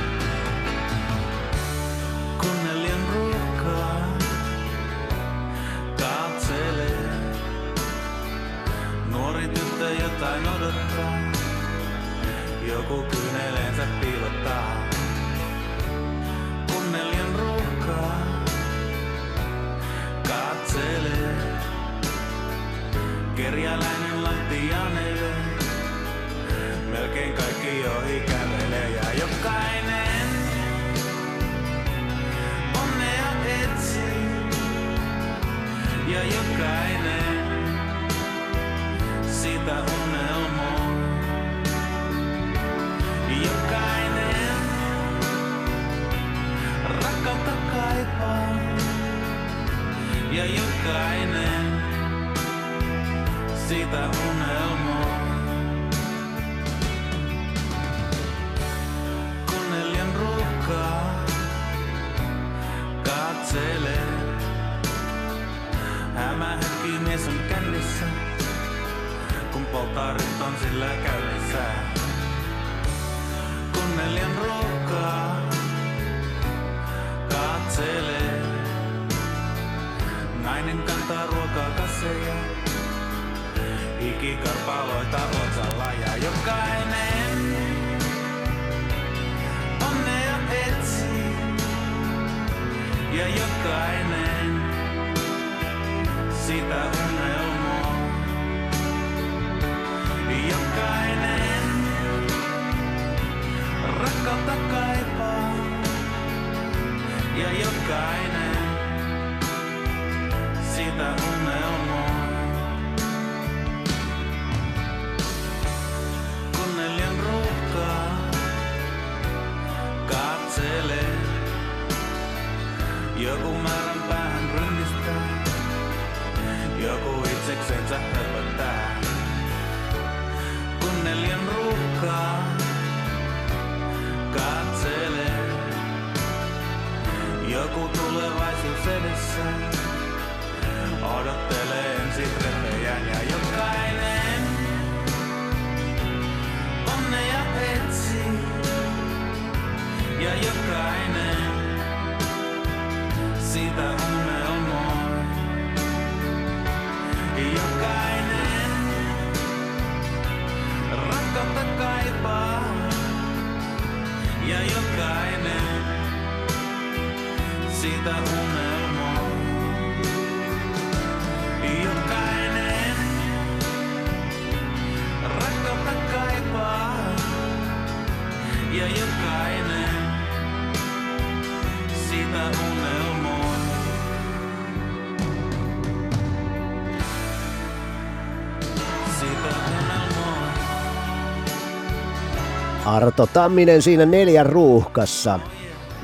Arto Tamminen siinä neljän ruuhkassa.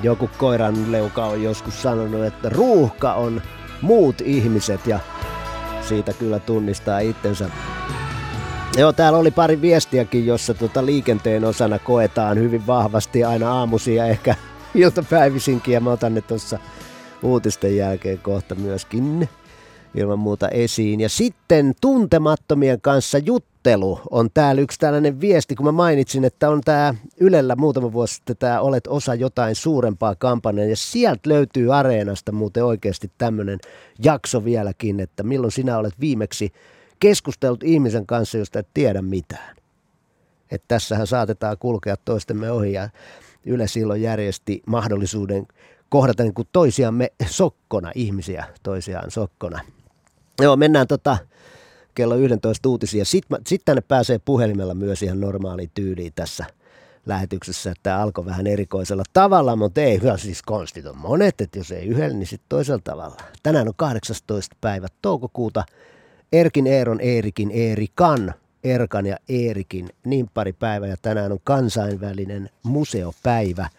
Joku koiran leuka on joskus sanonut, että ruuhka on muut ihmiset ja siitä kyllä tunnistaa itsensä. Joo, täällä oli pari viestiäkin, jossa tota liikenteen osana koetaan hyvin vahvasti aina aamuisin ja ehkä iltapäivisinkin ja mä otan ne tuossa uutisten jälkeen kohta myöskin ilman muuta esiin. Ja sitten tuntemattomien kanssa juttelu on täällä yksi tällainen viesti, kun mä mainitsin, että on tämä Ylellä muutama vuosi sitten tämä Olet osa jotain suurempaa kampanjaa ja sieltä löytyy Areenasta muuten oikeasti tämmöinen jakso vieläkin, että milloin sinä olet viimeksi keskustellut ihmisen kanssa, josta et tiedä mitään. Että tässähän saatetaan kulkea toistemme ohi ja Yle silloin järjesti mahdollisuuden kohdata niin kuin toisiamme sokkona, ihmisiä toisiaan sokkona. Joo, mennään tota kello 11 uutisia. Sitten sit tänne pääsee puhelimella myös ihan normaali tyyliin tässä lähetyksessä, että tämä alkoi vähän erikoisella tavalla, mutta ei, hyvä siis konstit on monet, että jos ei yhdellä, niin sitten toisella tavalla. Tänään on 18. päivä toukokuuta. Erkin, Eeron, Eerikin, Eerikan, Erkan ja Eerikin niin pari päivä ja tänään on kansainvälinen museopäivä.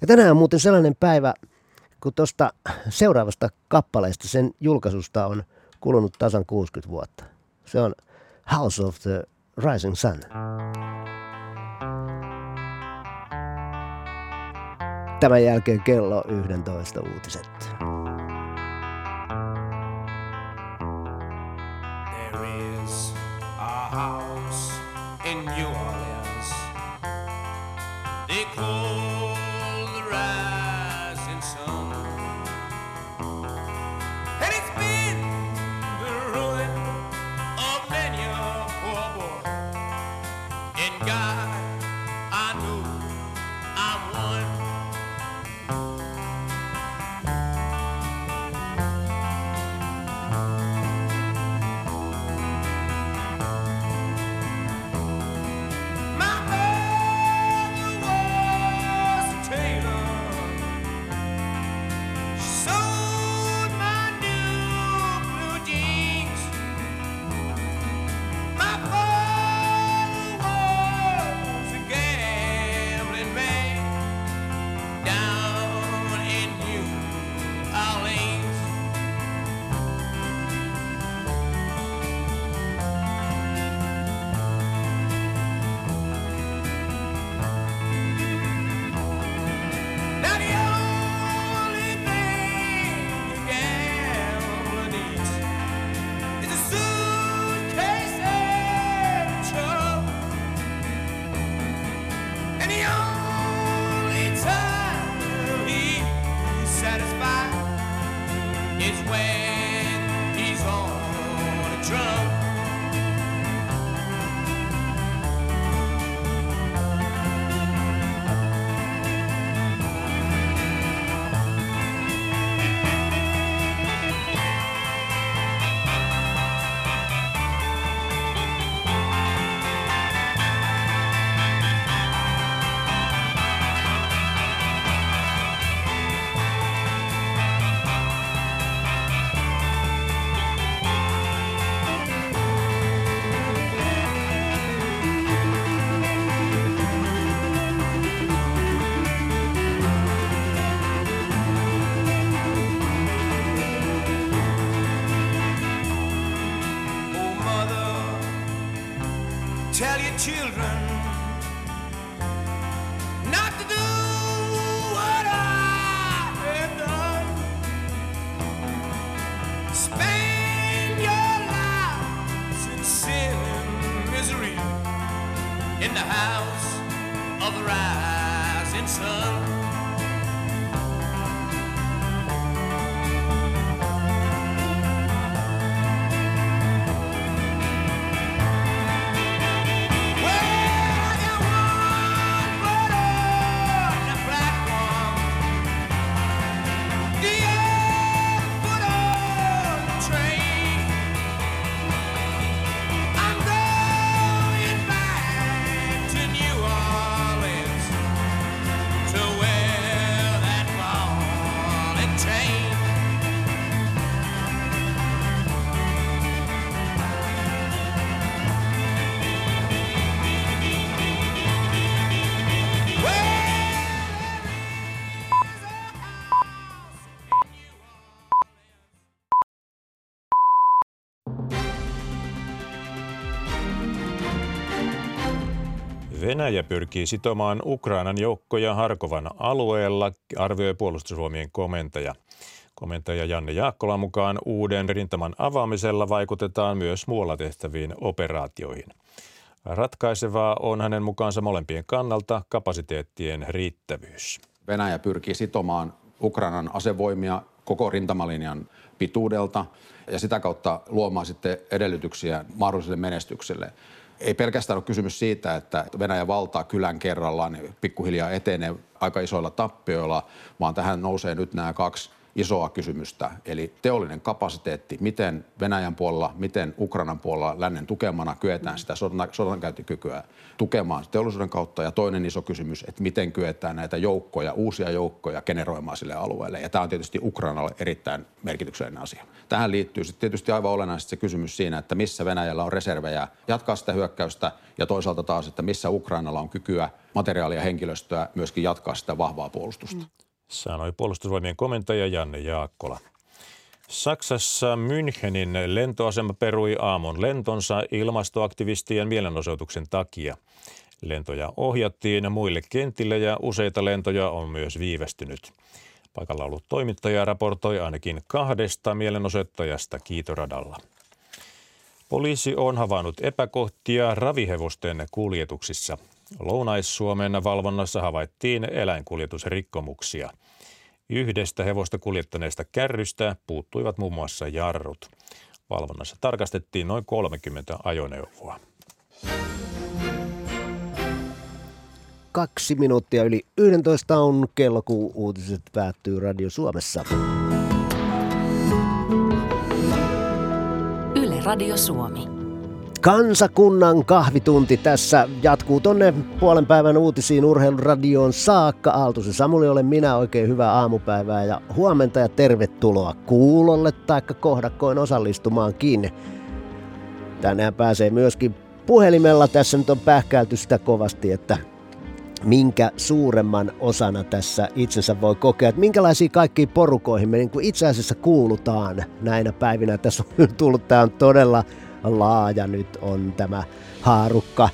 Ja tänään on muuten sellainen päivä, kun tuosta seuraavasta kappaleesta, sen julkaisusta on kulunut tasan 60 vuotta. Se on House of the Rising Sun. Tämän jälkeen kello 11 uutiset. House in New Orleans. They call Venäjä pyrkii sitomaan Ukrainan joukkoja Harkovan alueella, arvioi puolustusvoimien komentaja. Komentaja Janne Jaakkola mukaan uuden rintaman avaamisella vaikutetaan myös muualla tehtäviin operaatioihin. Ratkaisevaa on hänen mukaansa molempien kannalta kapasiteettien riittävyys. Venäjä pyrkii sitomaan Ukrainan asevoimia koko rintamalinjan pituudelta ja sitä kautta luomaan sitten edellytyksiä mahdolliselle menestykselle. Ei pelkästään ole kysymys siitä, että Venäjä valtaa kylän kerrallaan, pikkuhiljaa etenee aika isoilla tappioilla, vaan tähän nousee nyt nämä kaksi isoa kysymystä. Eli teollinen kapasiteetti, miten Venäjän puolella, miten Ukrainan puolella lännen tukemana kyetään sitä sodankäyntikykyä tukemaan teollisuuden kautta. Ja toinen iso kysymys, että miten kyetään näitä joukkoja, uusia joukkoja generoimaan sille alueelle. Ja tämä on tietysti Ukrainalle erittäin merkityksellinen asia. Tähän liittyy sitten tietysti aivan olennaisesti se kysymys siinä, että missä Venäjällä on reservejä jatkaa sitä hyökkäystä ja toisaalta taas, että missä Ukrainalla on kykyä, materiaalia ja henkilöstöä myöskin jatkaa sitä vahvaa puolustusta. Sanoi puolustusvoimien komentaja Janne Jaakkola. Saksassa Münchenin lentoasema perui aamun lentonsa ilmastoaktivistien mielenosoituksen takia. Lentoja ohjattiin muille kentille ja useita lentoja on myös viivästynyt. Paikalla ollut toimittaja raportoi ainakin kahdesta mielenosoittajasta kiitoradalla. Poliisi on havainnut epäkohtia ravihevosten kuljetuksissa. Lounais-Suomen valvonnassa havaittiin eläinkuljetusrikkomuksia. Yhdestä hevosta kuljettaneesta kärrystä puuttuivat muun muassa jarrut. Valvonnassa tarkastettiin noin 30 ajoneuvoa. Kaksi minuuttia yli 11 on kello, kun uutiset päättyy Radio Suomessa. Yle Radio Suomi. Kansakunnan kahvitunti tässä jatkuu tonne puolen päivän uutisiin urheiluradioon saakka. Aaltosen Samuli olen minä, oikein hyvää aamupäivää ja huomenta ja tervetuloa kuulolle taikka kohdakkoin osallistumaankin. Tänään pääsee myöskin puhelimella. Tässä nyt on pähkäilty sitä kovasti, että minkä suuremman osana tässä itsensä voi kokea, että minkälaisiin kaikkiin porukoihin me niin kuin itse asiassa kuulutaan näinä päivinä. Tässä on tullut, tämä on todella laaja nyt on tämä haarukka.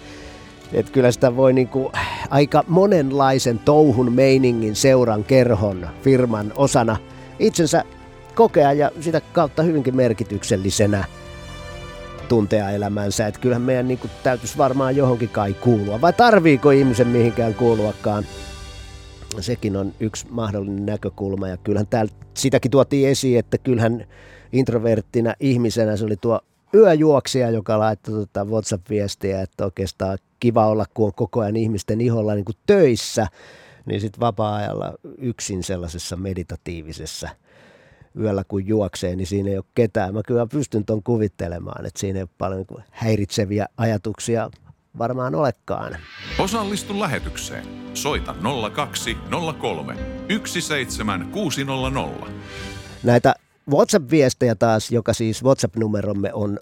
Että kyllä sitä voi niin kuin aika monenlaisen touhun meiningin seuran kerhon firman osana itsensä kokea ja sitä kautta hyvinkin merkityksellisenä tuntea elämänsä. Että kyllähän meidän niin kuin, täytyisi varmaan johonkin kai kuulua. Vai tarviiko ihmisen mihinkään kuuluakaan? Sekin on yksi mahdollinen näkökulma. Ja kyllähän täällä sitäkin tuotiin esiin, että kyllähän introverttina ihmisenä se oli tuo yöjuoksija, joka laittoi tuota WhatsApp-viestiä, että oikeastaan kiva olla, kun on koko ajan ihmisten iholla niin kuin töissä, niin sitten vapaa-ajalla yksin sellaisessa meditatiivisessa yöllä kun juoksee, niin siinä ei ole ketään. Mä kyllä pystyn tuon kuvittelemaan, että siinä ei ole paljon niin häiritseviä ajatuksia varmaan olekaan. Osallistu lähetykseen. Soita 0203 17600. Näitä WhatsApp-viestejä taas, joka siis WhatsApp-numeromme on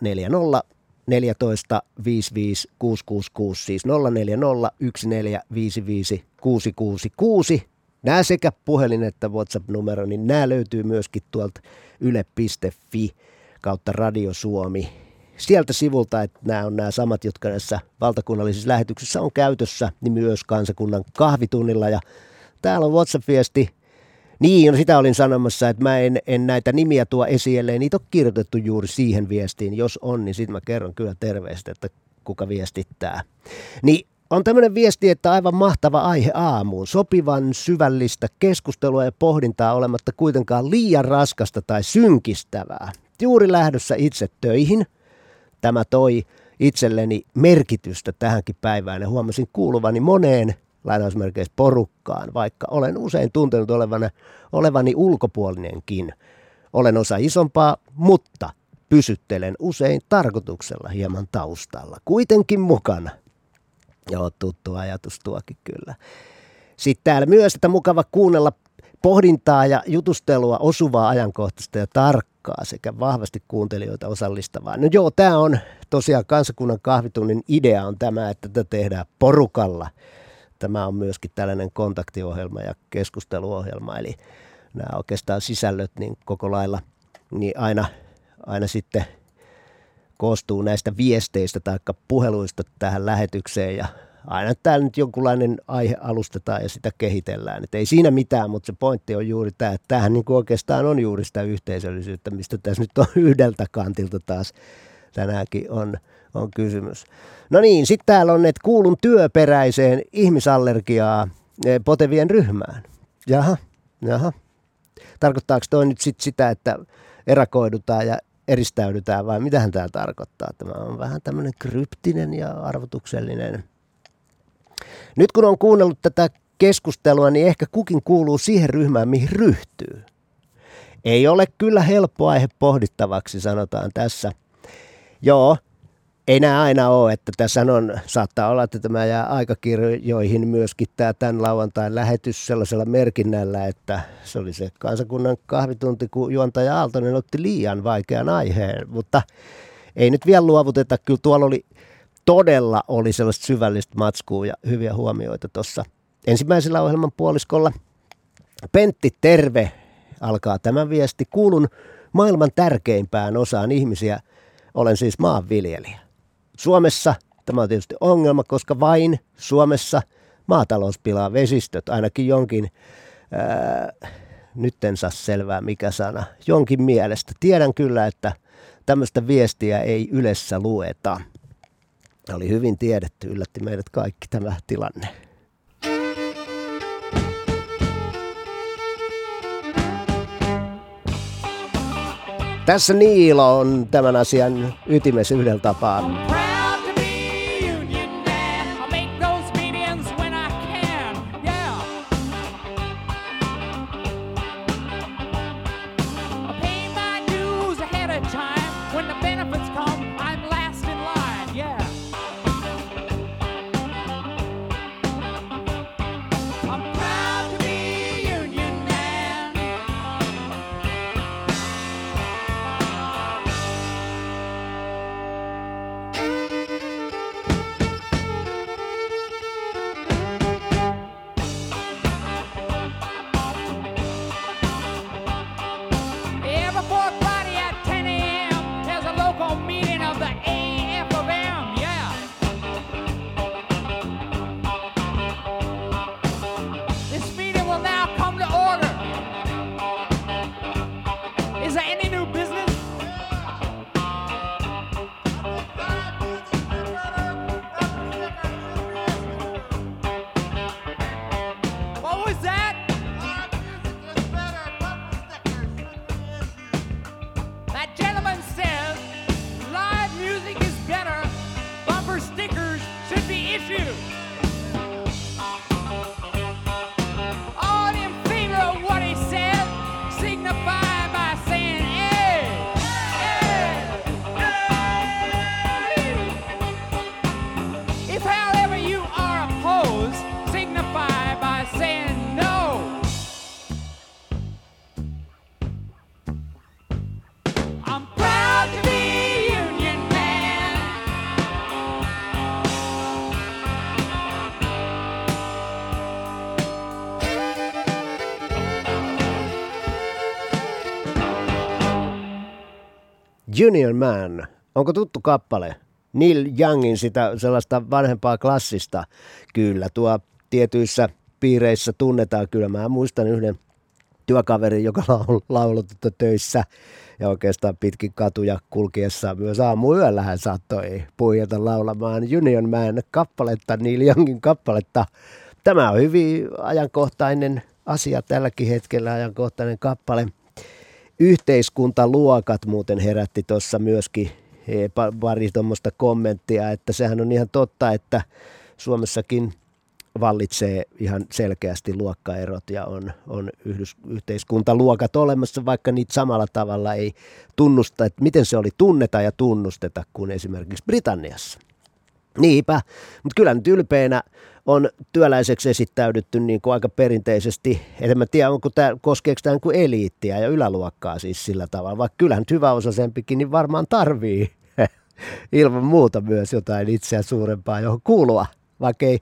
040 14 55 666, siis 040 1455 666. Nämä sekä puhelin että WhatsApp-numero, niin nämä löytyy myöskin tuolta yle.fi kautta Radio Suomi. Sieltä sivulta, että nämä on nämä samat, jotka näissä valtakunnallisissa lähetyksissä on käytössä, niin myös kansakunnan kahvitunnilla. Ja täällä on WhatsApp-viesti niin, no sitä olin sanomassa, että mä en, en näitä nimiä tuo esille, niitä on kirjoitettu juuri siihen viestiin. Jos on, niin sitten mä kerron kyllä terveistä, että kuka viestittää. Niin on tämmöinen viesti, että aivan mahtava aihe aamuun. Sopivan syvällistä keskustelua ja pohdintaa olematta kuitenkaan liian raskasta tai synkistävää. Juuri lähdössä itse töihin. Tämä toi itselleni merkitystä tähänkin päivään ja huomasin kuuluvani moneen lainausmerkeissä porukkaan, vaikka olen usein tuntenut olevani, olevani ulkopuolinenkin. Olen osa isompaa, mutta pysyttelen usein tarkoituksella hieman taustalla, kuitenkin mukana. Joo, tuttu ajatus tuokin kyllä. Sitten täällä myös, että mukava kuunnella pohdintaa ja jutustelua osuvaa ajankohtaista ja tarkkaa sekä vahvasti kuuntelijoita osallistavaa. No joo, tämä on tosiaan kansakunnan kahvitunnin idea on tämä, että tätä tehdään porukalla – Tämä on myöskin tällainen kontaktiohjelma ja keskusteluohjelma, eli nämä oikeastaan sisällöt niin koko lailla niin aina, aina sitten koostuu näistä viesteistä tai puheluista tähän lähetykseen ja aina täällä nyt jonkunlainen aihe alustetaan ja sitä kehitellään. Et ei siinä mitään, mutta se pointti on juuri tämä, että tämähän niin kuin oikeastaan on juuri sitä yhteisöllisyyttä, mistä tässä nyt on yhdeltä kantilta taas tänäänkin on, on kysymys. No niin, sitten täällä on, että kuulun työperäiseen ihmisallergiaa eh, potevien ryhmään. Jaha, jaha. Tarkoittaako toi nyt sit sitä, että erakoidutaan ja eristäydytään vai mitähän tämä tarkoittaa? Tämä on vähän tämmöinen kryptinen ja arvotuksellinen. Nyt kun on kuunnellut tätä keskustelua, niin ehkä kukin kuuluu siihen ryhmään, mihin ryhtyy. Ei ole kyllä helppo aihe pohdittavaksi, sanotaan tässä. Joo, ei nämä aina ole, että tässä on, saattaa olla, että tämä jää aikakirjoihin myöskin tämä tämän lauantain lähetys sellaisella merkinnällä, että se oli se kansakunnan kahvitunti, kun juontaja Aaltonen otti liian vaikean aiheen, mutta ei nyt vielä luovuteta, kyllä tuolla oli todella oli sellaista syvällistä matskua ja hyviä huomioita tuossa ensimmäisellä ohjelman puoliskolla. Pentti, terve, alkaa tämä viesti. Kuulun maailman tärkeimpään osaan ihmisiä, olen siis maanviljelijä. Suomessa tämä on tietysti ongelma, koska vain Suomessa maatalous pilaa vesistöt, ainakin jonkin, ää, nyt en saa selvää mikä sana, jonkin mielestä. Tiedän kyllä, että tämmöistä viestiä ei yleensä lueta. Oli hyvin tiedetty, yllätti meidät kaikki tämä tilanne. Tässä Niilo on tämän asian ytimessä yhdellä tapaa. Junior Man, onko tuttu kappale? Neil Youngin sitä sellaista vanhempaa klassista. Kyllä, tuo tietyissä piireissä tunnetaan. Kyllä mä muistan yhden työkaverin, joka laul- lauloi tuota töissä ja oikeastaan pitkin katuja kulkiessa myös aamuyöllä hän saattoi puhjata laulamaan Union Man kappaletta, Neil Youngin kappaletta. Tämä on hyvin ajankohtainen asia tälläkin hetkellä, ajankohtainen kappale. Yhteiskuntaluokat muuten herätti tuossa myöskin eh, pa- pari tuommoista kommenttia, että sehän on ihan totta, että Suomessakin vallitsee ihan selkeästi luokkaerot ja on, on yhdys, yhteiskuntaluokat olemassa, vaikka niitä samalla tavalla ei tunnusta, että miten se oli tunneta ja tunnusteta kuin esimerkiksi Britanniassa. Niinpä, mutta kyllä nyt ylpeänä on työläiseksi esittäydytty niin kuin aika perinteisesti. En mä tiedä, onko tämä, koskeeko tämä kuin eliittiä ja yläluokkaa siis sillä tavalla, vaikka kyllähän hyväosaisempikin niin varmaan tarvii ilman muuta myös jotain itseä suurempaa, johon kuulua, vaikka ei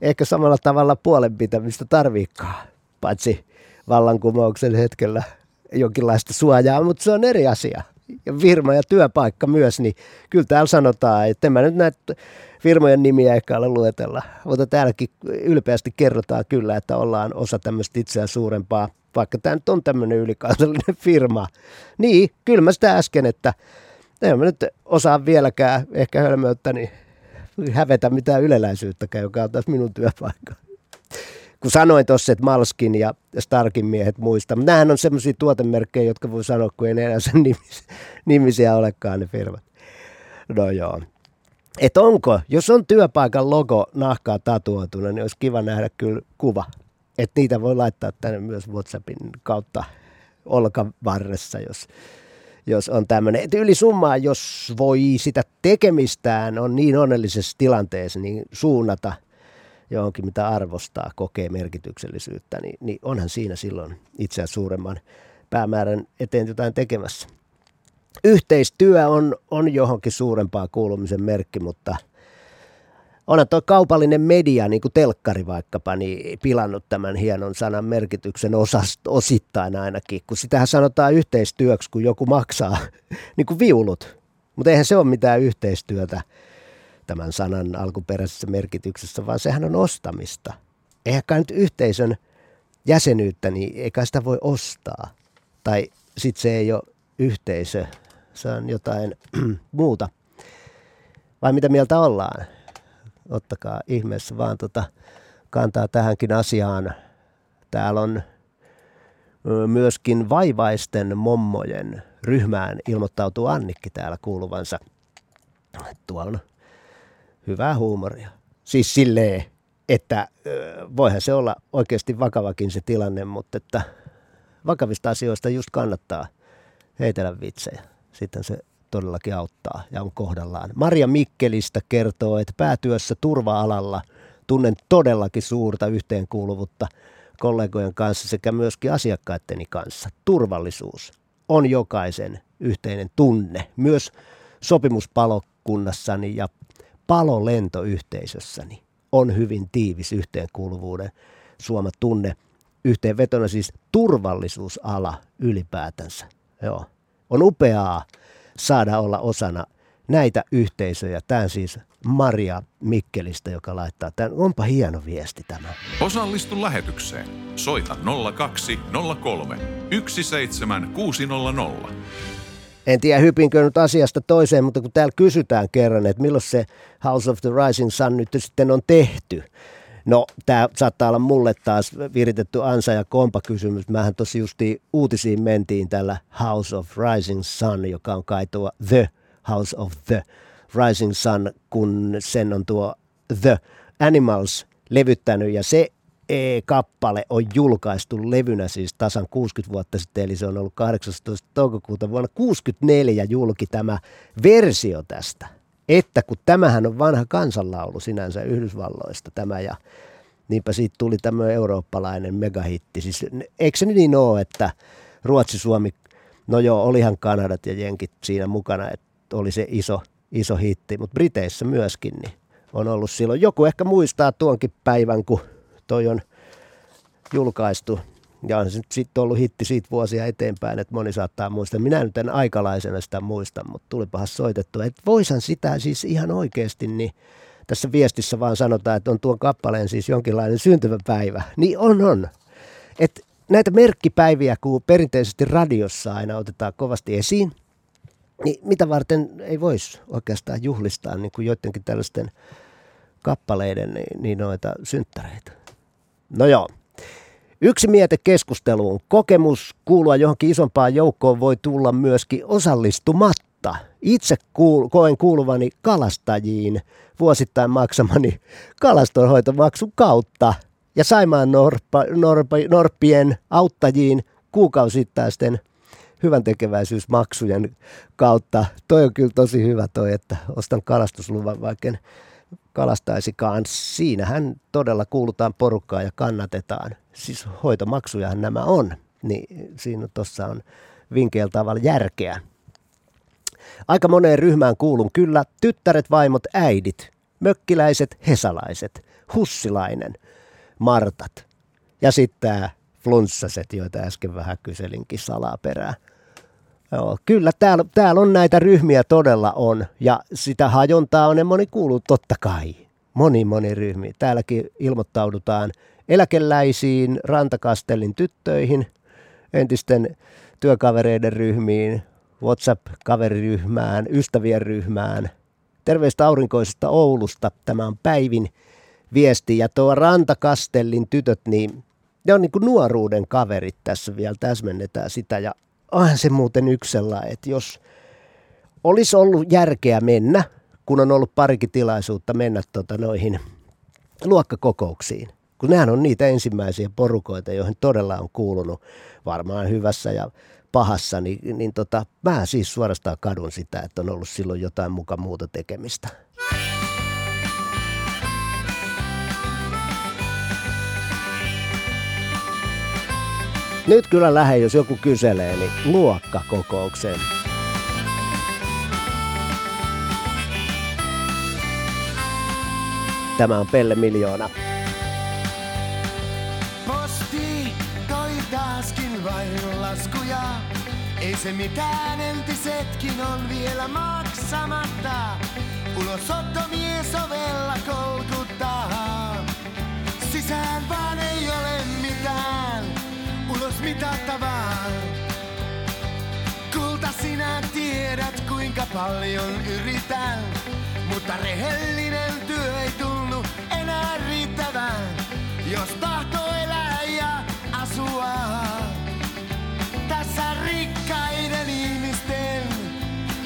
ehkä samalla tavalla puolenpitämistä tarviikaan, paitsi vallankumouksen hetkellä jonkinlaista suojaa, mutta se on eri asia. Ja firma ja työpaikka myös, niin kyllä täällä sanotaan, että en mä nyt näitä firmojen nimiä ehkä ole luetella, mutta täälläkin ylpeästi kerrotaan kyllä, että ollaan osa tämmöistä itseään suurempaa, vaikka tämä nyt on tämmöinen ylikansallinen firma. Niin, kyllä mä sitä äsken, että en mä nyt osaa vieläkään ehkä hölmöyttä, niin hävetä mitään yleläisyyttäkään, joka on taas minun työpaikka. Kun sanoin tuossa, että Malskin ja Starkin miehet muista, mutta nämähän on semmoisia tuotemerkkejä, jotka voi sanoa, kun ei enää sen nimis, nimisiä olekaan ne firmat. No joo. Et onko, jos on työpaikan logo nahkaa tatuoituna, niin olisi kiva nähdä kyllä kuva. Että niitä voi laittaa tänne myös WhatsAppin kautta olkavarressa, jos, jos on tämmöinen. Et yli summaa, jos voi sitä tekemistään, on niin onnellisessa tilanteessa, niin suunnata johonkin, mitä arvostaa, kokee merkityksellisyyttä, niin, niin onhan siinä silloin itseään suuremman päämäärän eteen jotain tekemässä. Yhteistyö on, on johonkin suurempaa kuulumisen merkki, mutta onhan tuo kaupallinen media, niin kuin telkkari vaikkapa, niin pilannut tämän hienon sanan merkityksen osast, osittain ainakin, kun sitähän sanotaan yhteistyöksi, kun joku maksaa niin kuin viulut, mutta eihän se ole mitään yhteistyötä tämän sanan alkuperäisessä merkityksessä, vaan sehän on ostamista. Eihän nyt yhteisön jäsenyyttä, niin eikä sitä voi ostaa. Tai sitten se ei ole yhteisö, se on jotain muuta. Vai mitä mieltä ollaan? Ottakaa ihmeessä vaan tota kantaa tähänkin asiaan. Täällä on myöskin vaivaisten mommojen ryhmään ilmoittautuu Annikki täällä kuuluvansa. Tuolla hyvää huumoria. Siis silleen, että voihan se olla oikeasti vakavakin se tilanne, mutta että vakavista asioista just kannattaa heitellä vitsejä. Sitten se todellakin auttaa ja on kohdallaan. Maria Mikkelistä kertoo, että päätyössä turva-alalla tunnen todellakin suurta yhteenkuuluvuutta kollegojen kanssa sekä myöskin asiakkaitteni kanssa. Turvallisuus on jokaisen yhteinen tunne. Myös sopimuspalokunnassani ja palolentoyhteisössäni on hyvin tiivis yhteenkuuluvuuden suoma tunne. Yhteenvetona siis turvallisuusala ylipäätänsä. Joo. On upeaa saada olla osana näitä yhteisöjä. Tämä siis Maria Mikkelistä, joka laittaa tämän. Onpa hieno viesti tämä. Osallistu lähetykseen. Soita 0203 17600. En tiedä, hypinkö nyt asiasta toiseen, mutta kun täällä kysytään kerran, että milloin se House of the Rising Sun nyt sitten on tehty. No, tämä saattaa olla mulle taas viritetty ansa- ja kompa-kysymys. Mähän tosi justi uutisiin mentiin tällä House of Rising Sun, joka on kai tuo The House of the Rising Sun, kun sen on tuo The Animals levyttänyt. Ja se kappale on julkaistu levynä siis tasan 60 vuotta sitten, eli se on ollut 18. toukokuuta vuonna 64 julki tämä versio tästä. Että kun tämähän on vanha kansanlaulu sinänsä Yhdysvalloista tämä ja niinpä siitä tuli tämmöinen eurooppalainen megahitti. Siis eikö se niin ole, että Ruotsi, Suomi, no joo, olihan Kanadat ja Jenkit siinä mukana, että oli se iso, iso hitti, mutta Briteissä myöskin niin on ollut silloin. Joku ehkä muistaa tuonkin päivän, kun toi on julkaistu. Ja on sitten ollut hitti siitä vuosia eteenpäin, että moni saattaa muistaa. Minä nyt en aikalaisena sitä muista, mutta tulipahan soitettua. Että voisan sitä siis ihan oikeasti, niin tässä viestissä vaan sanotaan, että on tuon kappaleen siis jonkinlainen syntymäpäivä. Niin on, on. Et näitä merkkipäiviä, kun perinteisesti radiossa aina otetaan kovasti esiin, niin mitä varten ei voisi oikeastaan juhlistaa niin kuin joidenkin tällaisten kappaleiden niin, niin noita synttäreitä. No joo. Yksi miete keskusteluun. Kokemus kuulua johonkin isompaan joukkoon voi tulla myöskin osallistumatta. Itse kuul- koen kuuluvani kalastajiin vuosittain maksamani kalastonhoitomaksun kautta ja Saimaan norppa, norppa, norppien auttajiin kuukausittaisten hyvän tekeväisyysmaksujen kautta. Toi on kyllä tosi hyvä toi, että ostan kalastusluvan, vaikka kalastaisikaan. Siinähän todella kuulutaan porukkaan ja kannatetaan. Siis hoitomaksujahan nämä on, niin siinä tuossa on vinkeillä tavalla järkeä. Aika moneen ryhmään kuulun kyllä tyttäret, vaimot, äidit, mökkiläiset, hesalaiset, hussilainen, martat ja sitten flunssaset, joita äsken vähän kyselinkin salaperää. Joo, kyllä täällä, täällä on näitä ryhmiä todella on ja sitä hajontaa on ja moni kuuluu totta kai. Moni moni ryhmi. Täälläkin ilmoittaudutaan eläkeläisiin, Rantakastellin tyttöihin, entisten työkavereiden ryhmiin, WhatsApp-kaveriryhmään, ystävien ryhmään. Terveistä aurinkoisesta Oulusta. Tämä on Päivin viesti. Ja tuo Rantakastellin tytöt, niin ne on niin kuin nuoruuden kaverit tässä vielä, täsmennetään sitä. Ja onhan se muuten yksi sellainen, että jos olisi ollut järkeä mennä, kun on ollut parikin tilaisuutta mennä tota noihin luokkakokouksiin, kun nehän on niitä ensimmäisiä porukoita, joihin todella on kuulunut varmaan hyvässä ja pahassa, niin, niin tota, mä siis suorastaan kadun sitä, että on ollut silloin jotain muka muuta tekemistä. Nyt kyllä lähden, jos joku kyselee, niin luokkakokoukseen. Tämä on Pelle Miljoona. Posti toi taaskin vain laskuja. Ei se mitään, entisetkin on vielä maksamatta. Ulosottomies ovella kolkuttaa. Sisään vaan ei ole mitään, mitattavaa. Kulta sinä tiedät kuinka paljon yritän, mutta rehellinen työ ei tunnu enää riittävän. Jos tahto elää ja asua tässä rikkaiden ihmisten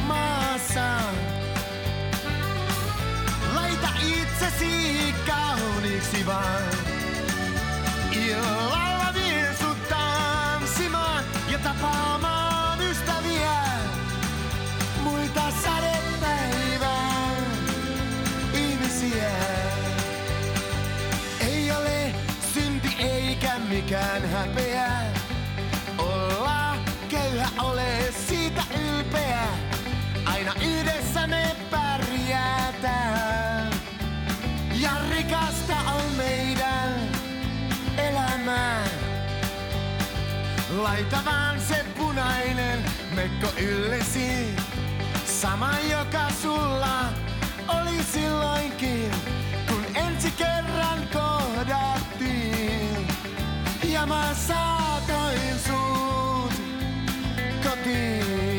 maassa. Laita vaan se punainen mekko yllesi. Sama joka sulla oli silloinkin, kun ensi kerran kohdattiin. Ja mä saatoin sut kotiin.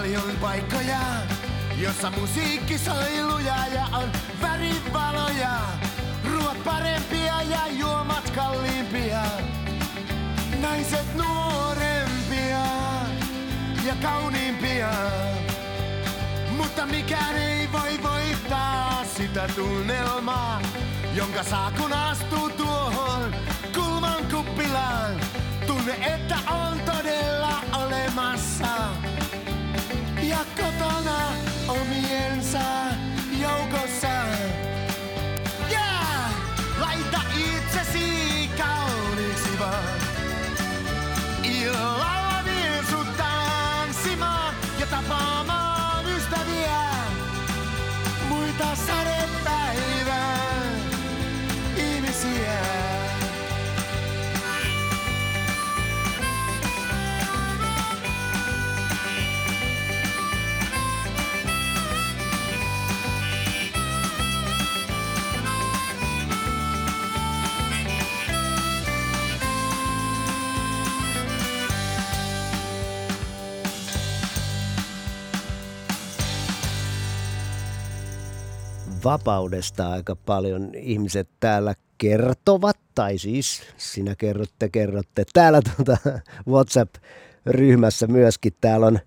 Paljon paikkoja, jossa musiikki soi lujaa ja on värivaloja. Ruoat parempia ja juomat kalliimpia. Naiset nuorempia ja kauniimpia. Mutta mikään ei voi voittaa sitä tunnelmaa, jonka saa kun astuu tuohon kulman kuppilaan. Tunne, että on todella olemassa inside vapaudesta aika paljon ihmiset täällä kertovat, tai siis sinä kerrotte, kerrotte. Täällä tuota WhatsApp-ryhmässä myöskin täällä on, äh,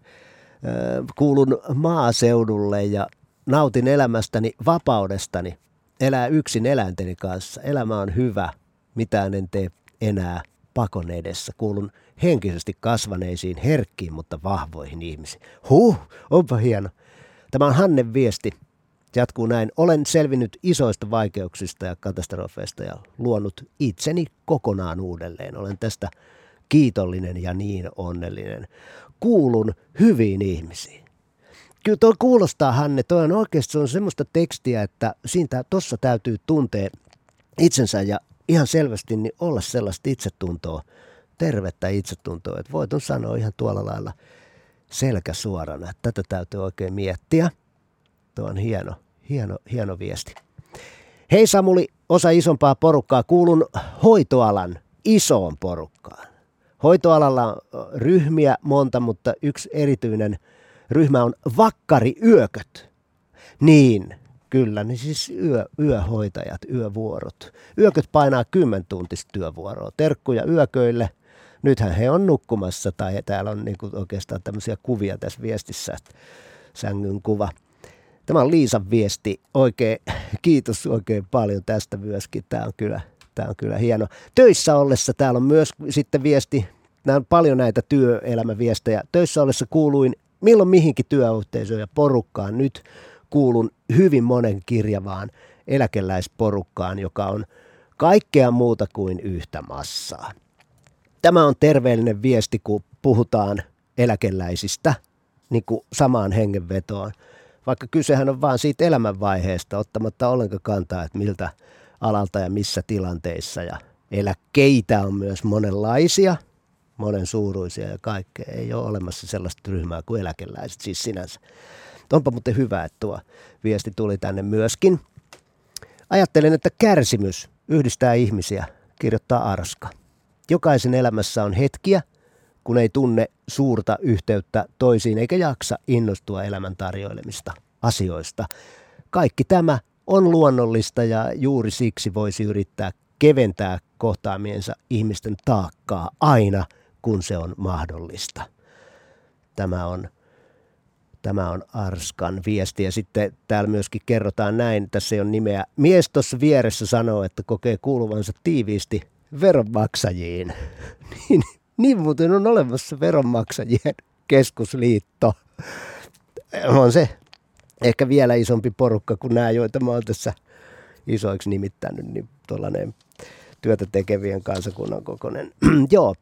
kuulun maaseudulle ja nautin elämästäni vapaudestani. Elää yksin eläinteni kanssa. Elämä on hyvä, mitään en tee enää pakon edessä. Kuulun henkisesti kasvaneisiin, herkkiin, mutta vahvoihin ihmisiin. Huh, onpa hieno. Tämä on Hannen viesti Jatkuu näin. Olen selvinnyt isoista vaikeuksista ja katastrofeista ja luonut itseni kokonaan uudelleen. Olen tästä kiitollinen ja niin onnellinen. Kuulun hyviin ihmisiin. Kyllä tuo kuulostaa, Hanne, toi on oikeasti se on semmoista tekstiä, että siinä tuossa täytyy tuntea itsensä ja ihan selvästi niin olla sellaista itsetuntoa, tervettä itsetuntoa, että voit sanoa ihan tuolla lailla selkä suorana, tätä täytyy oikein miettiä. Tuo on hieno, hieno, hieno viesti. Hei Samuli, osa isompaa porukkaa. Kuulun hoitoalan isoon porukkaan. Hoitoalalla on ryhmiä monta, mutta yksi erityinen ryhmä on vakkariyököt. Niin, kyllä, niin siis yö, yöhoitajat, yövuorot. Yököt painaa kymmentuntista työvuoroa. Terkkuja yököille. Nythän he on nukkumassa, tai täällä on niin oikeastaan tämmöisiä kuvia tässä viestissä, sängyn kuva. Tämä on Liisan viesti. Oikein, kiitos oikein paljon tästä myöskin. Tämä on kyllä, tämä on kyllä hieno. Töissä ollessa täällä on myös sitten viesti. Nämä on paljon näitä työelämäviestejä. Töissä ollessa kuuluin milloin mihinkin työyhteisöön ja porukkaan. Nyt kuulun hyvin monen kirjavaan eläkeläisporukkaan, joka on kaikkea muuta kuin yhtä massaa. Tämä on terveellinen viesti, kun puhutaan eläkeläisistä niin kuin samaan hengenvetoon. Vaikka kysehän on vain siitä elämänvaiheesta, ottamatta ollenkaan kantaa, että miltä alalta ja missä tilanteissa. Ja eläkkeitä on myös monenlaisia, monen suuruisia ja kaikkea. Ei ole olemassa sellaista ryhmää kuin eläkeläiset siis sinänsä. Onpa muuten hyvä, että tuo viesti tuli tänne myöskin. Ajattelen, että kärsimys yhdistää ihmisiä, kirjoittaa Arska. Jokaisen elämässä on hetkiä, kun ei tunne suurta yhteyttä toisiin eikä jaksa innostua elämän tarjoilemista asioista. Kaikki tämä on luonnollista ja juuri siksi voisi yrittää keventää kohtaamiensa ihmisten taakkaa aina, kun se on mahdollista. Tämä on, tämä on Arskan viesti ja sitten täällä myöskin kerrotaan näin, tässä ole nimeä. Mies tuossa vieressä sanoo, että kokee kuuluvansa tiiviisti veronmaksajiin. niin, niin muuten on olemassa veronmaksajien keskusliitto. On se ehkä vielä isompi porukka kuin nämä, joita mä oon tässä isoiksi nimittänyt, niin tuollainen työtä tekevien kansakunnan kokoinen. Joo,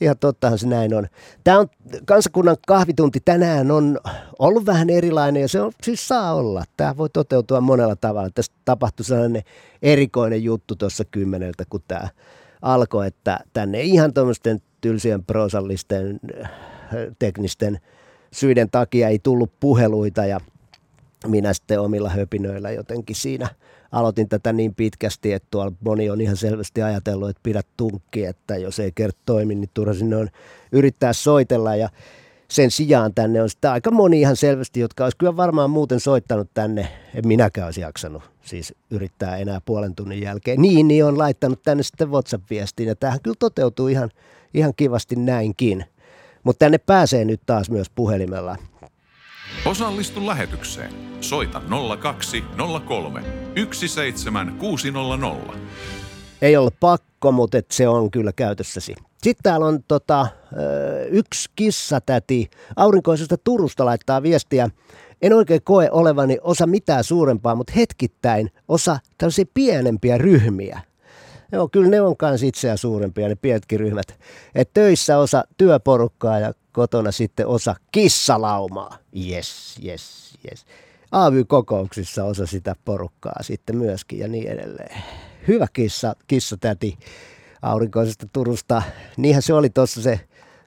ihan tottahan se näin on. Tämä on kansakunnan kahvitunti tänään on ollut vähän erilainen ja se on, siis saa olla. Tämä voi toteutua monella tavalla. Tästä tapahtui sellainen erikoinen juttu tuossa kymmeneltä, kun tämä alkoi, että tänne ihan tuommoisten tylsien prosallisten teknisten syiden takia ei tullut puheluita ja minä sitten omilla höpinöillä jotenkin siinä aloitin tätä niin pitkästi, että tuolla moni on ihan selvästi ajatellut, että pidä tunkki, että jos ei kerta toimi, niin turha sinne on yrittää soitella ja sen sijaan tänne on sitten aika moni ihan selvästi, jotka olisi kyllä varmaan muuten soittanut tänne. En minäkään olisi jaksanut siis yrittää enää puolen tunnin jälkeen. Niin, niin on laittanut tänne sitten WhatsApp-viestiin ja tämähän kyllä toteutuu ihan, ihan kivasti näinkin. Mutta tänne pääsee nyt taas myös puhelimella. Osallistu lähetykseen. Soita 0203 17600. Ei ole pakko, mutta et se on kyllä käytössäsi. Sitten täällä on tota, yksi kissatäti aurinkoisesta Turusta laittaa viestiä. En oikein koe olevani osa mitään suurempaa, mutta hetkittäin osa tällaisia pienempiä ryhmiä. Joo, kyllä ne on myös itseä suurempia, ne pienetkin ryhmät. Et töissä osa työporukkaa ja kotona sitten osa kissalaumaa. Yes, yes, yes. AY-kokouksissa osa sitä porukkaa sitten myöskin ja niin edelleen. Hyvä kissa, kissatäti aurinkoisesta Turusta. Niinhän se oli tuossa se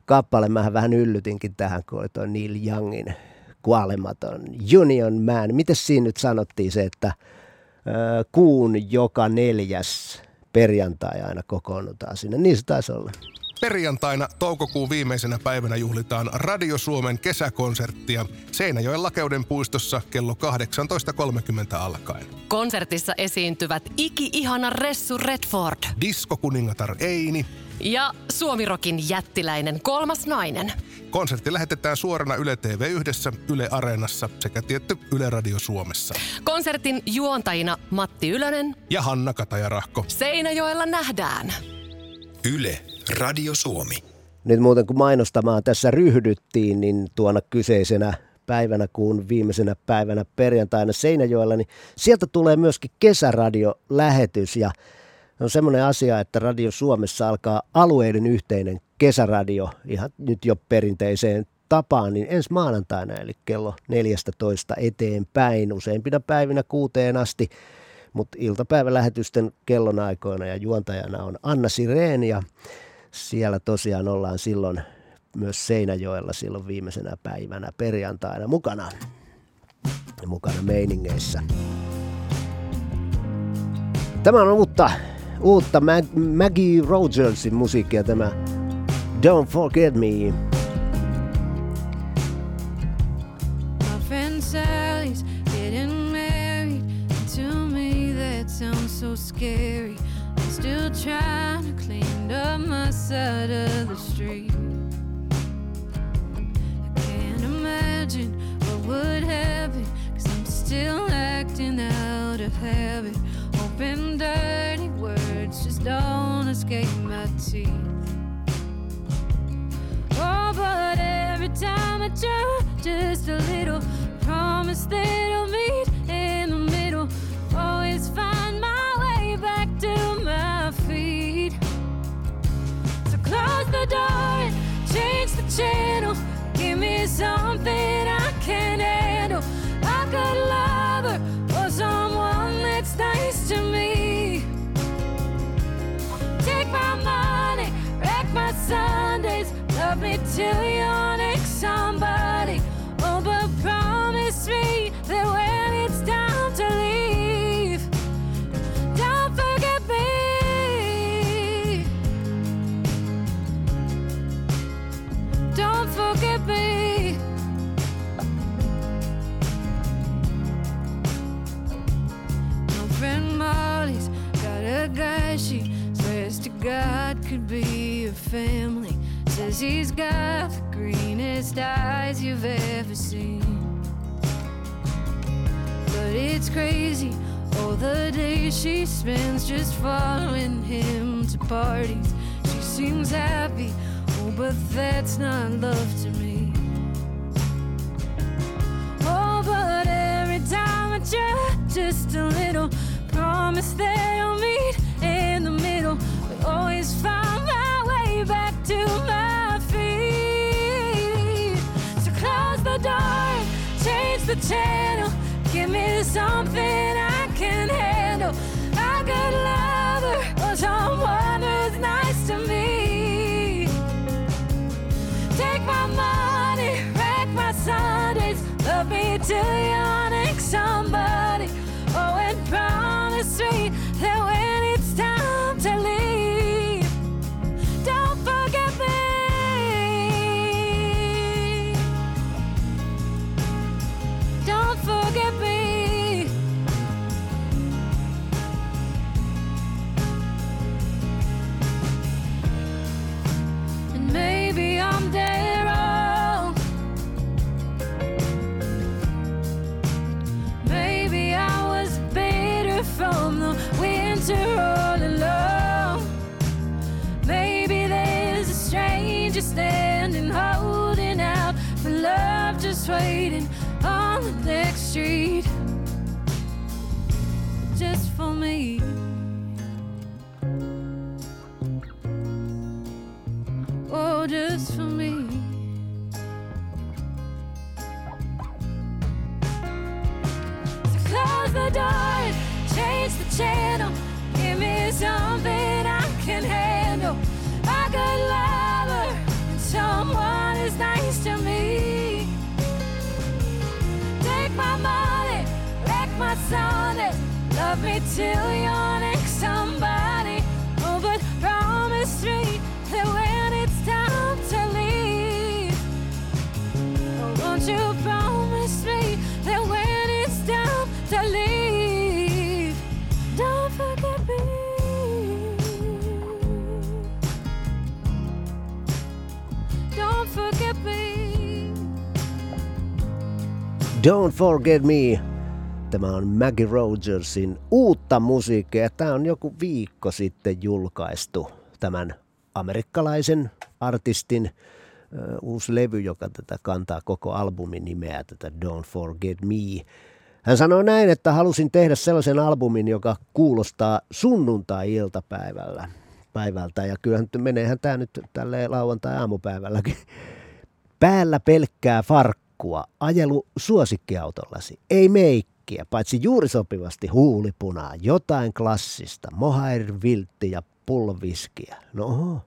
kappale. Mä vähän yllytinkin tähän, kun oli tuo Neil Youngin kuolematon Union Man. Miten siinä nyt sanottiin se, että kuun joka neljäs perjantai aina kokoonnutaan sinne. Niin se taisi olla. Perjantaina toukokuun viimeisenä päivänä juhlitaan Radio Suomen kesäkonserttia Seinäjoen Lakeuden puistossa kello 18.30 alkaen. Konsertissa esiintyvät iki-ihana Ressu Redford Diskokuningatar Eini. ja Suomirokin jättiläinen kolmas nainen. Konsertti lähetetään suorana Yle TV yhdessä Yle Areenassa sekä tietty Yle Radio Suomessa. Konsertin juontajina Matti Ylönen. Ja Hanna Katajarahko. Seinäjoella nähdään. Yle, Radio Suomi. Nyt muuten kun mainostamaan tässä ryhdyttiin, niin tuona kyseisenä päivänä kuun viimeisenä päivänä perjantaina Seinäjoella, niin sieltä tulee myöskin kesäradiolähetys ja on semmoinen asia, että Radio Suomessa alkaa alueiden yhteinen kesäradio ihan nyt jo perinteiseen tapaan, niin ensi maanantaina, eli kello 14 eteenpäin, useimpina päivinä kuuteen asti, mutta iltapäivälähetysten kellonaikoina ja juontajana on Anna Sireen ja siellä tosiaan ollaan silloin myös Seinäjoella silloin viimeisenä päivänä perjantaina mukana, mukana meiningeissä. Tämä on uutta, uutta Mag- Maggie Rogersin musiikkia tämä Don't Forget Me. Sounds so scary. Still trying to clean up my side of the street. I can't imagine what would happen. Cause I'm still acting out of habit. Hoping dirty words just don't escape my teeth. Oh, but every time I try just a little, promise that I'll meet in the middle. Always find my way back to close the door and change the channel. Give me something I can handle. I A good lover or someone that's nice to me. Take my money, wreck my Sundays. Love me till you're next somebody. Oh, but promise me that when guy she swears to God could be a family. Says he's got the greenest eyes you've ever seen. But it's crazy all the days she spends just following him to parties. She seems happy, oh, but that's not love to me. Oh, but every time I try just a little, promise that I'll meet in the middle. But always find my way back to my feet. So close the door, change the channel, give me something I can handle. A good lover or someone who's nice to me. Take my money, wreck my Sundays, love me till you're channel. Give me something I can handle. A good lover someone who's nice to me. Take my money, wreck my Sunday. Love me till you're Don't Forget Me. Tämä on Maggie Rogersin uutta musiikkia. Tämä on joku viikko sitten julkaistu tämän amerikkalaisen artistin uusi levy, joka tätä kantaa koko albumin nimeä, tätä Don't Forget Me. Hän sanoi näin, että halusin tehdä sellaisen albumin, joka kuulostaa sunnuntai-iltapäivällä päivältä. Ja kyllähän meneehän tämä nyt tälle lauantai-aamupäivälläkin. Päällä pelkkää farkkua, ajelu suosikkiautollasi, ei meikkiä, paitsi juuri sopivasti huulipunaa, jotain klassista, mohair viltti ja pulloviskiä. No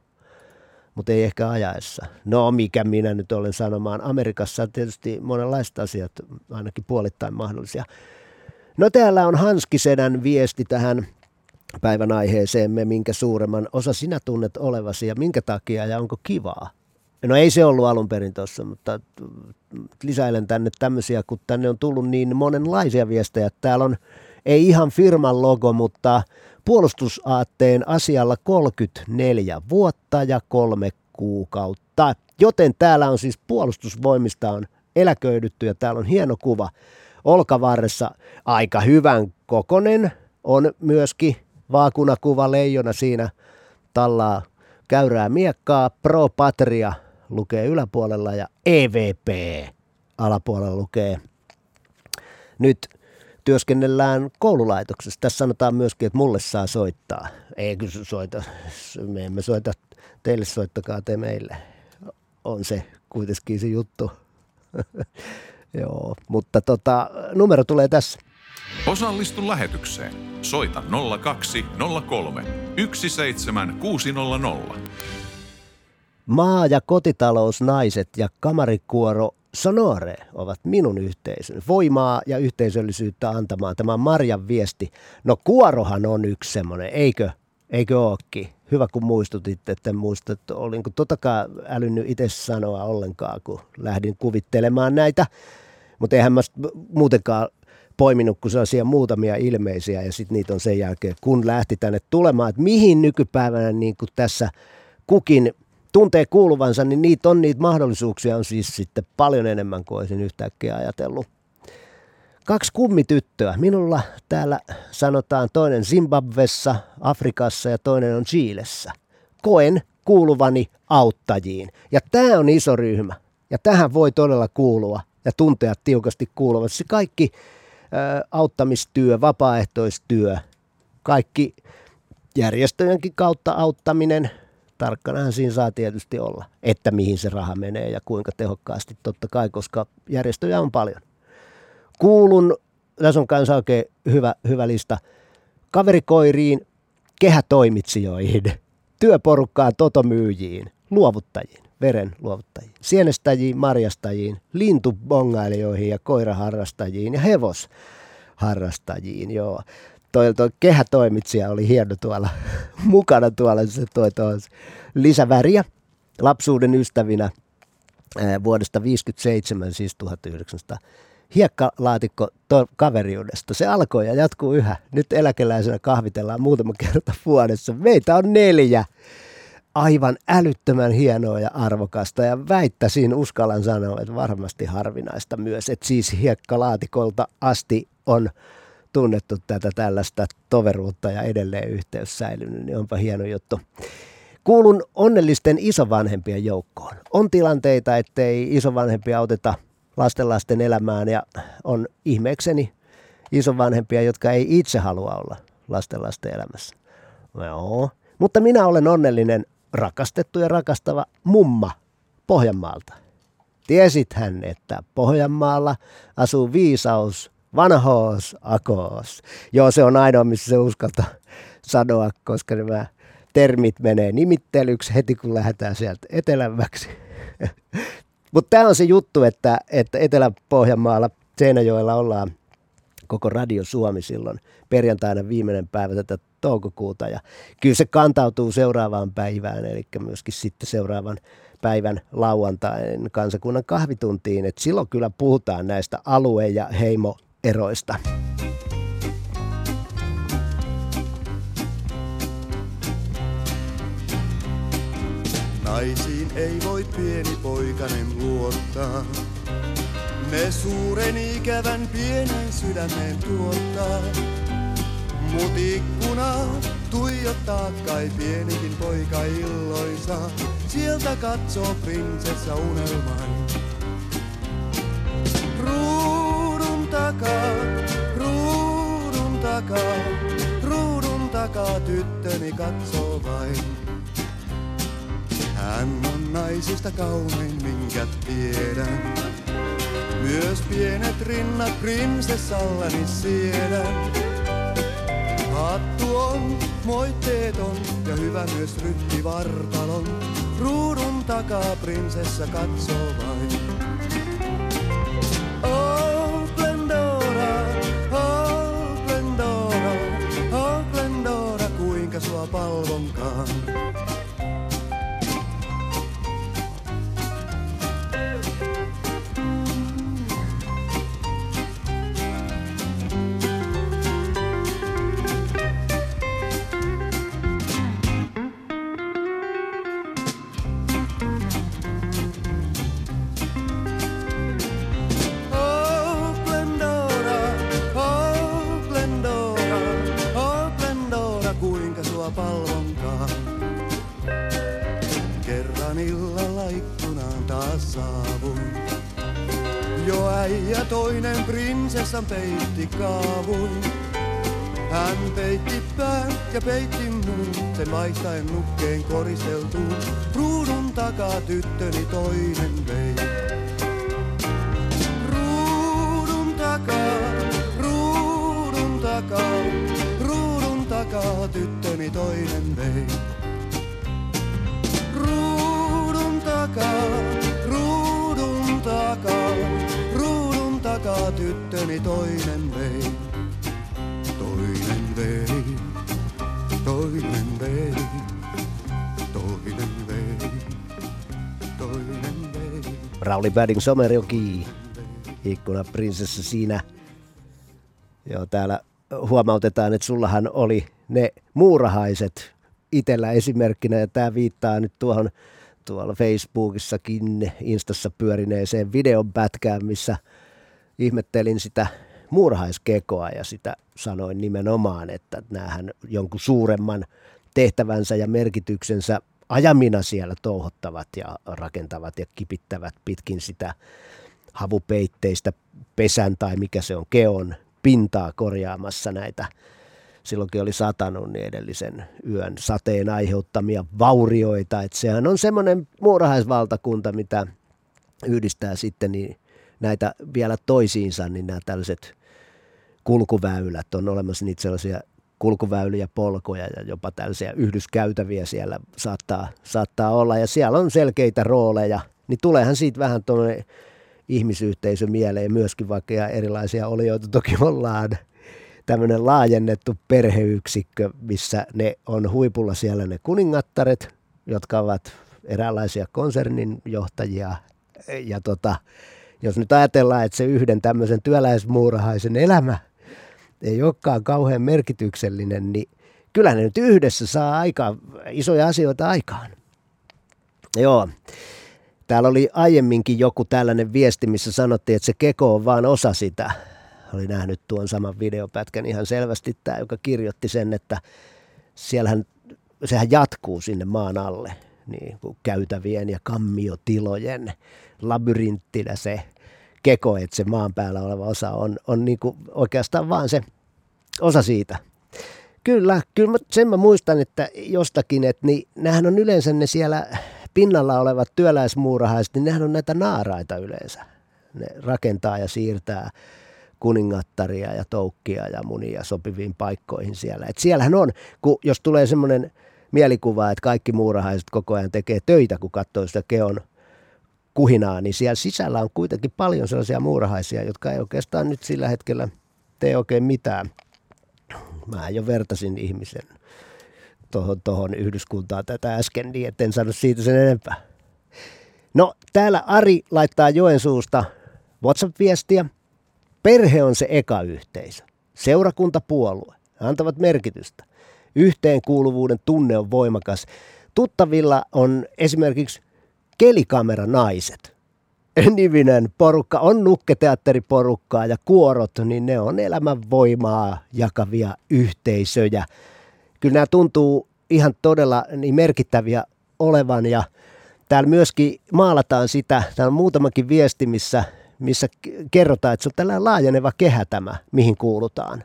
mutta ei ehkä ajaessa. No mikä minä nyt olen sanomaan. Amerikassa on tietysti monenlaista asiat, ainakin puolittain mahdollisia. No täällä on Hanskisedän viesti tähän päivän aiheeseemme, minkä suuremman osa sinä tunnet olevasi ja minkä takia ja onko kivaa. No ei se ollut alun perin tuossa, mutta lisäilen tänne tämmöisiä, kun tänne on tullut niin monenlaisia viestejä. Täällä on ei ihan firman logo, mutta puolustusaatteen asialla 34 vuotta ja kolme kuukautta. Joten täällä on siis puolustusvoimista on eläköidytty ja täällä on hieno kuva olkavarressa. Aika hyvän kokonen on myöskin vaakunakuva leijona siinä tallaa käyrää miekkaa. Pro Patria lukee yläpuolella ja EVP alapuolella lukee nyt työskennellään koululaitoksessa. Tässä sanotaan myöskin, että mulle saa soittaa. Ei kyllä soita, me emme soita, teille soittakaa te meille. On se kuitenkin se juttu. Joo, mutta tota, numero tulee tässä. Osallistu lähetykseen. Soita 0203 17600. Maa- ja kotitalousnaiset ja kamarikuoro Sonore ovat minun yhteisön. Voimaa ja yhteisöllisyyttä antamaan. Tämä on Marjan viesti. No kuorohan on yksi semmoinen, eikö? Eikö ookin? Hyvä kun muistutit, että muista, että olinko totakaan älynnyt itse sanoa ollenkaan, kun lähdin kuvittelemaan näitä. Mutta eihän mä muutenkaan poiminut kuin sellaisia muutamia ilmeisiä ja sitten niitä on sen jälkeen, kun lähti tänne tulemaan, että mihin nykypäivänä niin tässä kukin tuntee kuuluvansa, niin niitä on niitä mahdollisuuksia on siis sitten paljon enemmän kuin olisin yhtäkkiä ajatellut. Kaksi kummityttöä. Minulla täällä sanotaan toinen Zimbabwessa, Afrikassa ja toinen on Chiilessä. Koen kuuluvani auttajiin. Ja tämä on iso ryhmä. Ja tähän voi todella kuulua ja tuntea tiukasti kuuluvansa. Se kaikki ä, auttamistyö, vapaaehtoistyö, kaikki järjestöjenkin kautta auttaminen, tarkkanahan siinä saa tietysti olla, että mihin se raha menee ja kuinka tehokkaasti totta kai, koska järjestöjä on paljon. Kuulun, tässä on kanssa oikein hyvä, hyvä lista, kaverikoiriin, kehätoimitsijoihin, työporukkaan, totomyyjiin, luovuttajiin, veren luovuttajiin, sienestäjiin, marjastajiin, lintubongailijoihin ja koiraharrastajiin ja hevosharrastajiin, joo toi, toi kehätoimitsija oli hieno tuolla mukana tuolla, se toi tuolla lisäväriä lapsuuden ystävinä vuodesta 57, siis 1900 hiekkalaatikko kaveriudesta. Se alkoi ja jatkuu yhä. Nyt eläkeläisenä kahvitellaan muutama kerta vuodessa. Meitä on neljä. Aivan älyttömän hienoa ja arvokasta ja väittäisin, uskallan sanoa, että varmasti harvinaista myös. Että siis hiekkalaatikolta asti on tunnettu tätä tällaista toveruutta ja edelleen yhteys säilynyt, niin onpa hieno juttu. Kuulun onnellisten isovanhempien joukkoon. On tilanteita, ettei isovanhempia auteta lastenlasten elämään ja on ihmeekseni isovanhempia, jotka ei itse halua olla lastenlasten elämässä. Joo. Mutta minä olen onnellinen, rakastettu ja rakastava mumma Pohjanmaalta. Tiesit hän, että Pohjanmaalla asuu viisaus, vanhoos akoos. Joo, se on ainoa, missä se uskalta sanoa, koska nämä termit menee nimittelyksi heti, kun lähdetään sieltä etelämmäksi. Mutta tämä on se juttu, että, että Etelä-Pohjanmaalla Seinäjoella ollaan koko Radio Suomi silloin perjantaina viimeinen päivä tätä toukokuuta. Ja kyllä se kantautuu seuraavaan päivään, eli myöskin sitten seuraavan päivän lauantain kansakunnan kahvituntiin. Et silloin kyllä puhutaan näistä alue- ja heimoeroista. Naisiin ei voi pieni poikanen luottaa. Ne suuren ikävän pienen sydämen tuottaa. Mut ikkuna tuijottaa kai pienikin poika illoisa. Sieltä katsoo prinsessa unelman. Tyttöni katsoo vain. Hän on naisista kaunein, minkä tiedän. Myös pienet rinnat prinsessallani siedän. Hattu on moitteeton ja hyvä myös rytti vartalon. Ruudun takaa prinsessa katsoo vain. Vaihtaen nukkeen koristeltuun. Ruudun takaa tyttöni toinen vei. Rauli Badding Somerjoki, ikkuna prinsessa siinä. Joo, täällä huomautetaan, että sullahan oli ne muurahaiset itellä esimerkkinä, ja tämä viittaa nyt tuohon tuolla Facebookissakin, Instassa pyörineeseen videon pätkään, missä ihmettelin sitä muurahaiskekoa ja sitä sanoin nimenomaan, että näähän jonkun suuremman tehtävänsä ja merkityksensä ajamina siellä touhottavat ja rakentavat ja kipittävät pitkin sitä havupeitteistä pesän tai mikä se on, keon pintaa korjaamassa näitä silloinkin oli satanut niin edellisen yön sateen aiheuttamia vaurioita. Että sehän on semmoinen muurahaisvaltakunta, mitä yhdistää sitten niin näitä vielä toisiinsa, niin nämä tällaiset kulkuväylät on olemassa niitä sellaisia kulkuväyliä, polkoja ja jopa tällaisia yhdyskäytäviä siellä saattaa, saattaa olla. Ja siellä on selkeitä rooleja, niin tuleehan siitä vähän tuonne ihmisyhteisö mieleen myöskin, vaikka ja erilaisia olijoita toki ollaan. Tämmöinen laajennettu perheyksikkö, missä ne on huipulla siellä ne kuningattaret, jotka ovat eräänlaisia konsernin johtajia. Ja tota, jos nyt ajatellaan, että se yhden tämmöisen työläismuurahaisen elämä ei olekaan kauhean merkityksellinen, niin kyllä ne nyt yhdessä saa aika isoja asioita aikaan. Joo. Täällä oli aiemminkin joku tällainen viesti, missä sanottiin, että se keko on vain osa sitä. Oli nähnyt tuon saman videopätkän ihan selvästi tämä, joka kirjoitti sen, että siellähän sehän jatkuu sinne maan alle niin kuin käytävien ja kammiotilojen labyrinttinä se keko, että se maan päällä oleva osa on, on niin kuin oikeastaan vaan se osa siitä. Kyllä, kyllä mä, sen mä muistan, että jostakin, että niin, nämähän on yleensä ne siellä pinnalla olevat työläismuurahaiset, niin nehän on näitä naaraita yleensä. Ne rakentaa ja siirtää kuningattaria ja toukkia ja munia sopiviin paikkoihin siellä. Et siellähän on, kun jos tulee semmoinen mielikuva, että kaikki muurahaiset koko ajan tekee töitä, kun katsoo sitä keon kuhinaa, niin siellä sisällä on kuitenkin paljon sellaisia muurahaisia, jotka ei oikeastaan nyt sillä hetkellä tee oikein mitään. Mä jo vertasin ihmisen tuohon, tohon yhdyskuntaan tätä äsken, niin etten sano siitä sen enempää. No, täällä Ari laittaa Joensuusta WhatsApp-viestiä. Perhe on se eka yhteisö. Seurakuntapuolue. Antavat merkitystä. Yhteenkuuluvuuden tunne on voimakas. Tuttavilla on esimerkiksi kelikameranaiset. Niminen porukka on nukketeatteriporukkaa ja kuorot, niin ne on elämän voimaa jakavia yhteisöjä. kyllä nämä tuntuu ihan todella niin merkittäviä olevan ja täällä myöskin maalataan sitä, täällä on muutamakin viesti, missä, missä kerrotaan, että se on tällainen laajeneva kehä tämä, mihin kuulutaan.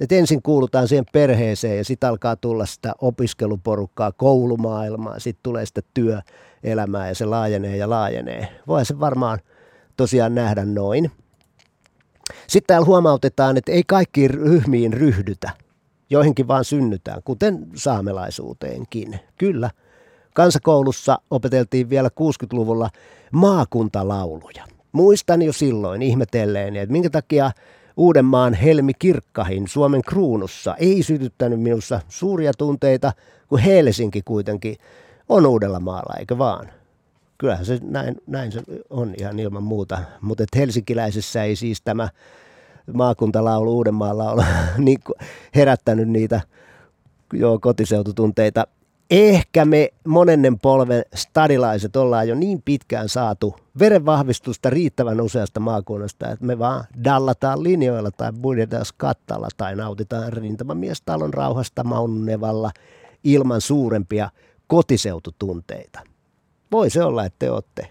Et ensin kuulutaan siihen perheeseen ja sitten alkaa tulla sitä opiskeluporukkaa, koulumaailmaa, sitten tulee sitä työelämää ja se laajenee ja laajenee. Voi se varmaan tosiaan nähdä noin. Sitten täällä huomautetaan, että ei kaikkiin ryhmiin ryhdytä. Joihinkin vaan synnytään, kuten saamelaisuuteenkin. Kyllä, kansakoulussa opeteltiin vielä 60-luvulla maakuntalauluja. Muistan jo silloin ihmetelleen, että minkä takia Uudenmaan Helmi Kirkkahin Suomen kruunussa ei sytyttänyt minussa suuria tunteita, kun Helsinki kuitenkin on uudella maalla, eikö vaan? Kyllähän se näin, näin se on ihan ilman muuta, mutta helsinkiläisessä ei siis tämä maakuntalaulu Uudenmaalla ole niin herättänyt niitä joo, kotiseututunteita. Ehkä me monennen polven stadilaiset ollaan jo niin pitkään saatu verenvahvistusta riittävän useasta maakunnasta, että me vaan dallataan linjoilla tai budjetetaan kattalla tai nautitaan rintamamiestalon rauhasta Maununevalla ilman suurempia kotiseututunteita. Voi se olla, että te olette,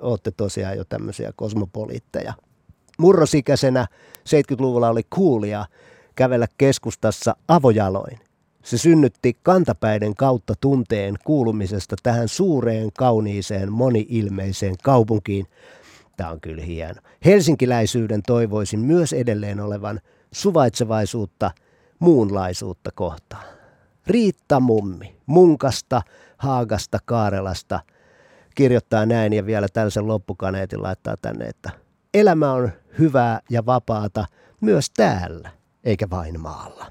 olette tosiaan jo tämmöisiä kosmopoliitteja. Murrosikäisenä 70-luvulla oli kuulia kävellä keskustassa avojaloin. Se synnytti kantapäiden kautta tunteen kuulumisesta tähän suureen, kauniiseen, moni-ilmeiseen kaupunkiin. Tämä on kyllä hieno. Helsinkiläisyyden toivoisin myös edelleen olevan suvaitsevaisuutta muunlaisuutta kohtaan. Riitta Mummi, Munkasta, Haagasta, Kaarelasta kirjoittaa näin ja vielä tällaisen loppukaneetin laittaa tänne, että elämä on hyvää ja vapaata myös täällä, eikä vain maalla.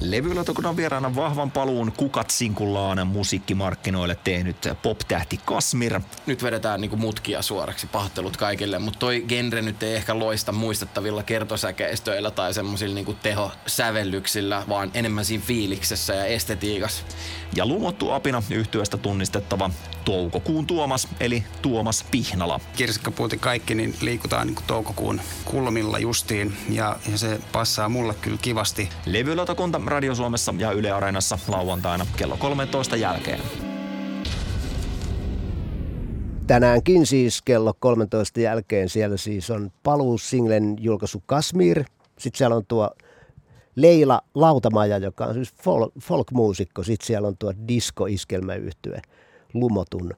Levylautakunnan vieraana vahvan paluun kukat sinkullaan musiikkimarkkinoille tehnyt pop-tähti Kasmir. Nyt vedetään niinku mutkia suoraksi, pahoittelut kaikille, mutta toi genre nyt ei ehkä loista muistettavilla kertosäkeistöillä tai semmoisilla niinku tehosävellyksillä, vaan enemmän siinä fiiliksessä ja estetiikassa. Ja lumottu apina yhtyöstä tunnistettava toukokuun Tuomas, eli Tuomas Pihnala. kirsikkapuuti kaikki, niin liikutaan niin toukokuun kulmilla justiin ja, ja se passaa mulle kyllä kivasti. Levylautakunta Radio Suomessa ja Yle Areenassa lauantaina kello 13 jälkeen. Tänäänkin siis kello 13 jälkeen siellä siis on paluussinglen julkaisu Kasmir. Sitten siellä on tuo Leila Lautamaja, joka on siis folk, folk-muusikko. Sitten siellä on tuo disco-iskelmäyhtye Lumotun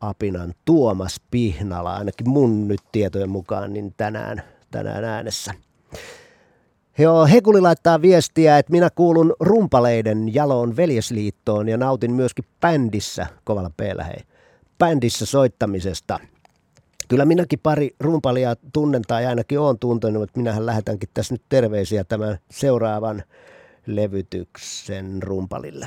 apinan Tuomas Pihnala, ainakin mun nyt tietojen mukaan, niin tänään, tänään äänessä. Joo, Hekuli laittaa viestiä, että minä kuulun rumpaleiden jaloon veljesliittoon ja nautin myöskin bändissä, kovalla peellä hei, bändissä soittamisesta. Kyllä minäkin pari rumpalia tunnen tai ainakin olen tuntenut, että minähän lähetänkin tässä nyt terveisiä tämän seuraavan levytyksen rumpalille.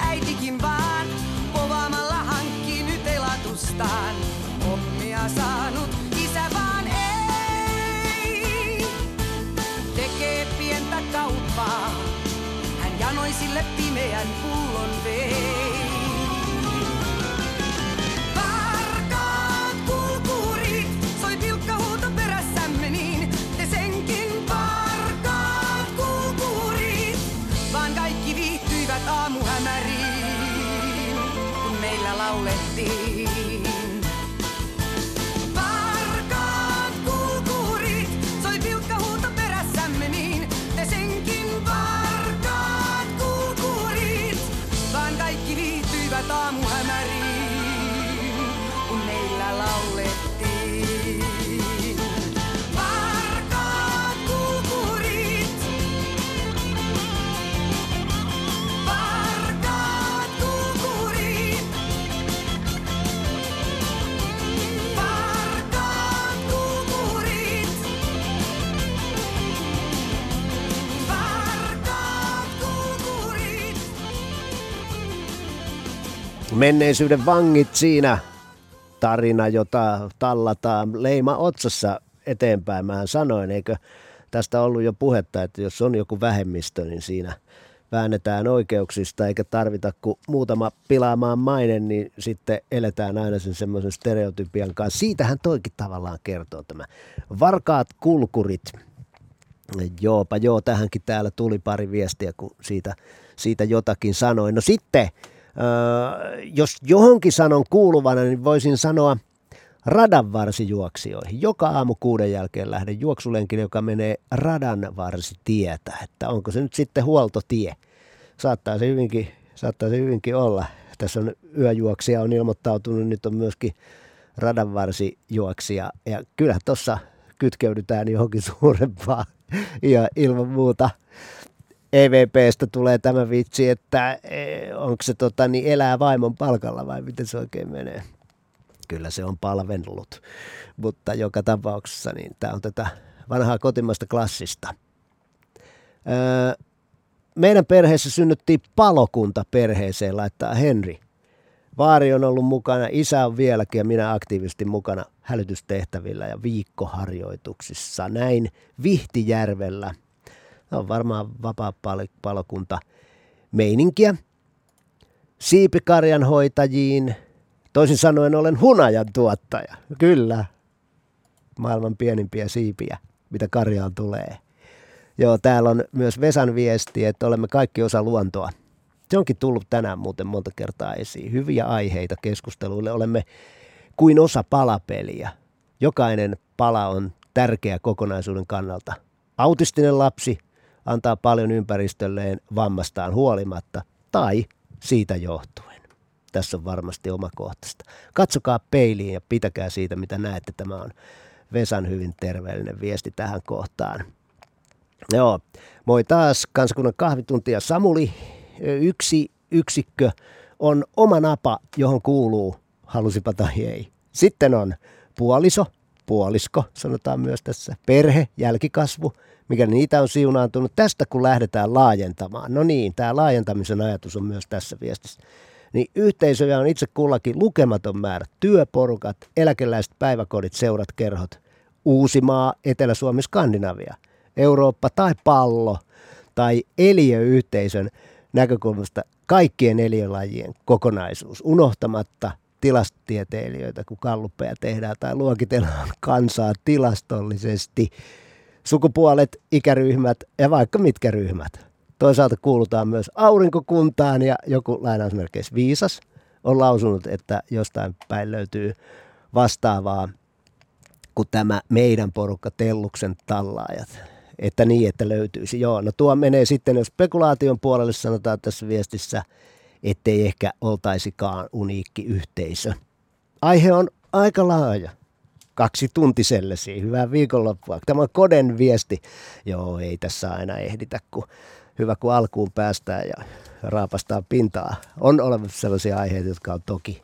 Äitikin vaan, povaamalla hankkii nyt elatustaan. Ommia saanut isä vaan ei, tekee pientä kauppaa. Hän janoi sille pimeän pullon vei. Menneisyyden vangit siinä tarina, jota tallataan leima otsassa eteenpäin. Mä sanoin, eikö tästä ollut jo puhetta, että jos on joku vähemmistö, niin siinä väännetään oikeuksista eikä tarvita kuin muutama pilaamaan maine, niin sitten eletään aina sen semmoisen stereotypian kanssa. Siitähän toikin tavallaan kertoo tämä. Varkaat kulkurit. Joopa joo, tähänkin täällä tuli pari viestiä, kun siitä, siitä jotakin sanoin. No sitten, jos johonkin sanon kuuluvana, niin voisin sanoa radanvarsijuoksijoihin. Joka aamu kuuden jälkeen lähden juoksulenkille, joka menee radanvarsitietä. Että onko se nyt sitten huoltotie? Saattaa se hyvinkin, saattaa se hyvinkin olla. Tässä on yöjuoksija on ilmoittautunut, nyt on myöskin radanvarsijuoksija. Ja kyllä tuossa kytkeydytään johonkin suurempaan ja ilman muuta EVPstä tulee tämä vitsi, että eh, onko se tota, niin elää vaimon palkalla vai miten se oikein menee. Kyllä se on palvellut, mutta joka tapauksessa niin tämä on tätä vanhaa kotimaista klassista. Öö, meidän perheessä synnyttiin palokunta perheeseen, laittaa Henri. Vaari on ollut mukana, isä on vieläkin ja minä aktiivisesti mukana hälytystehtävillä ja viikkoharjoituksissa. Näin Vihtijärvellä. Tämä on varmaan vapaa pal- palokunta meininkiä. Siipikarjan hoitajiin, toisin sanoen olen hunajan tuottaja. Kyllä, maailman pienimpiä siipiä, mitä karjaan tulee. Joo, täällä on myös Vesan viesti, että olemme kaikki osa luontoa. Se onkin tullut tänään muuten monta kertaa esiin. Hyviä aiheita keskusteluille. Olemme kuin osa palapeliä. Jokainen pala on tärkeä kokonaisuuden kannalta. Autistinen lapsi antaa paljon ympäristölleen vammastaan huolimatta tai siitä johtuen. Tässä on varmasti omakohtaista. Katsokaa peiliin ja pitäkää siitä, mitä näette. Tämä on Vesan hyvin terveellinen viesti tähän kohtaan. Joo, moi taas kansakunnan kahvituntia Samuli. Yksi yksikkö on oma napa, johon kuuluu, halusipa tai ei. Sitten on puoliso, puolisko, sanotaan myös tässä, perhe, jälkikasvu, mikä niitä on siunaantunut. Tästä kun lähdetään laajentamaan, no niin, tämä laajentamisen ajatus on myös tässä viestissä. Niin yhteisöjä on itse kullakin lukematon määrä. Työporukat, eläkeläiset, päiväkodit, seurat, kerhot, Uusimaa, Etelä-Suomi, Skandinavia, Eurooppa tai pallo tai eliöyhteisön näkökulmasta kaikkien eliölajien kokonaisuus, unohtamatta tilastotieteilijöitä, kun kalluppeja tehdään tai luokitellaan kansaa tilastollisesti, sukupuolet, ikäryhmät ja vaikka mitkä ryhmät. Toisaalta kuulutaan myös aurinkokuntaan ja joku lainausmerkeissä viisas on lausunut, että jostain päin löytyy vastaavaa kuin tämä meidän porukka Telluksen tallaajat. Että niin, että löytyisi. Joo, no tuo menee sitten, jos spekulaation puolelle sanotaan tässä viestissä, ettei ehkä oltaisikaan uniikki yhteisö. Aihe on aika laaja. Kaksi tuntisellesi. Hyvää viikonloppua. Tämä on Koden viesti. Joo, ei tässä aina ehditä, kun hyvä kun alkuun päästään ja raapastaa pintaa. On olemassa sellaisia aiheita, jotka on toki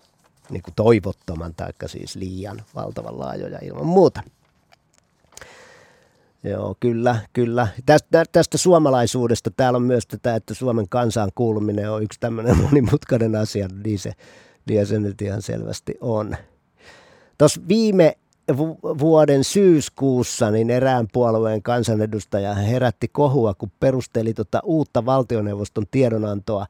niin toivottoman tai siis liian valtavan laajoja ilman muuta. Joo, kyllä, kyllä. Tästä, tästä suomalaisuudesta täällä on myös tätä, että Suomen kansaan kuuluminen on yksi tämmöinen monimutkainen asia, niin se, niin se nyt ihan selvästi on. Tuossa viime vu- vuoden syyskuussa niin erään puolueen kansanedustaja herätti kohua, kun perusteli tota uutta valtioneuvoston tiedonantoa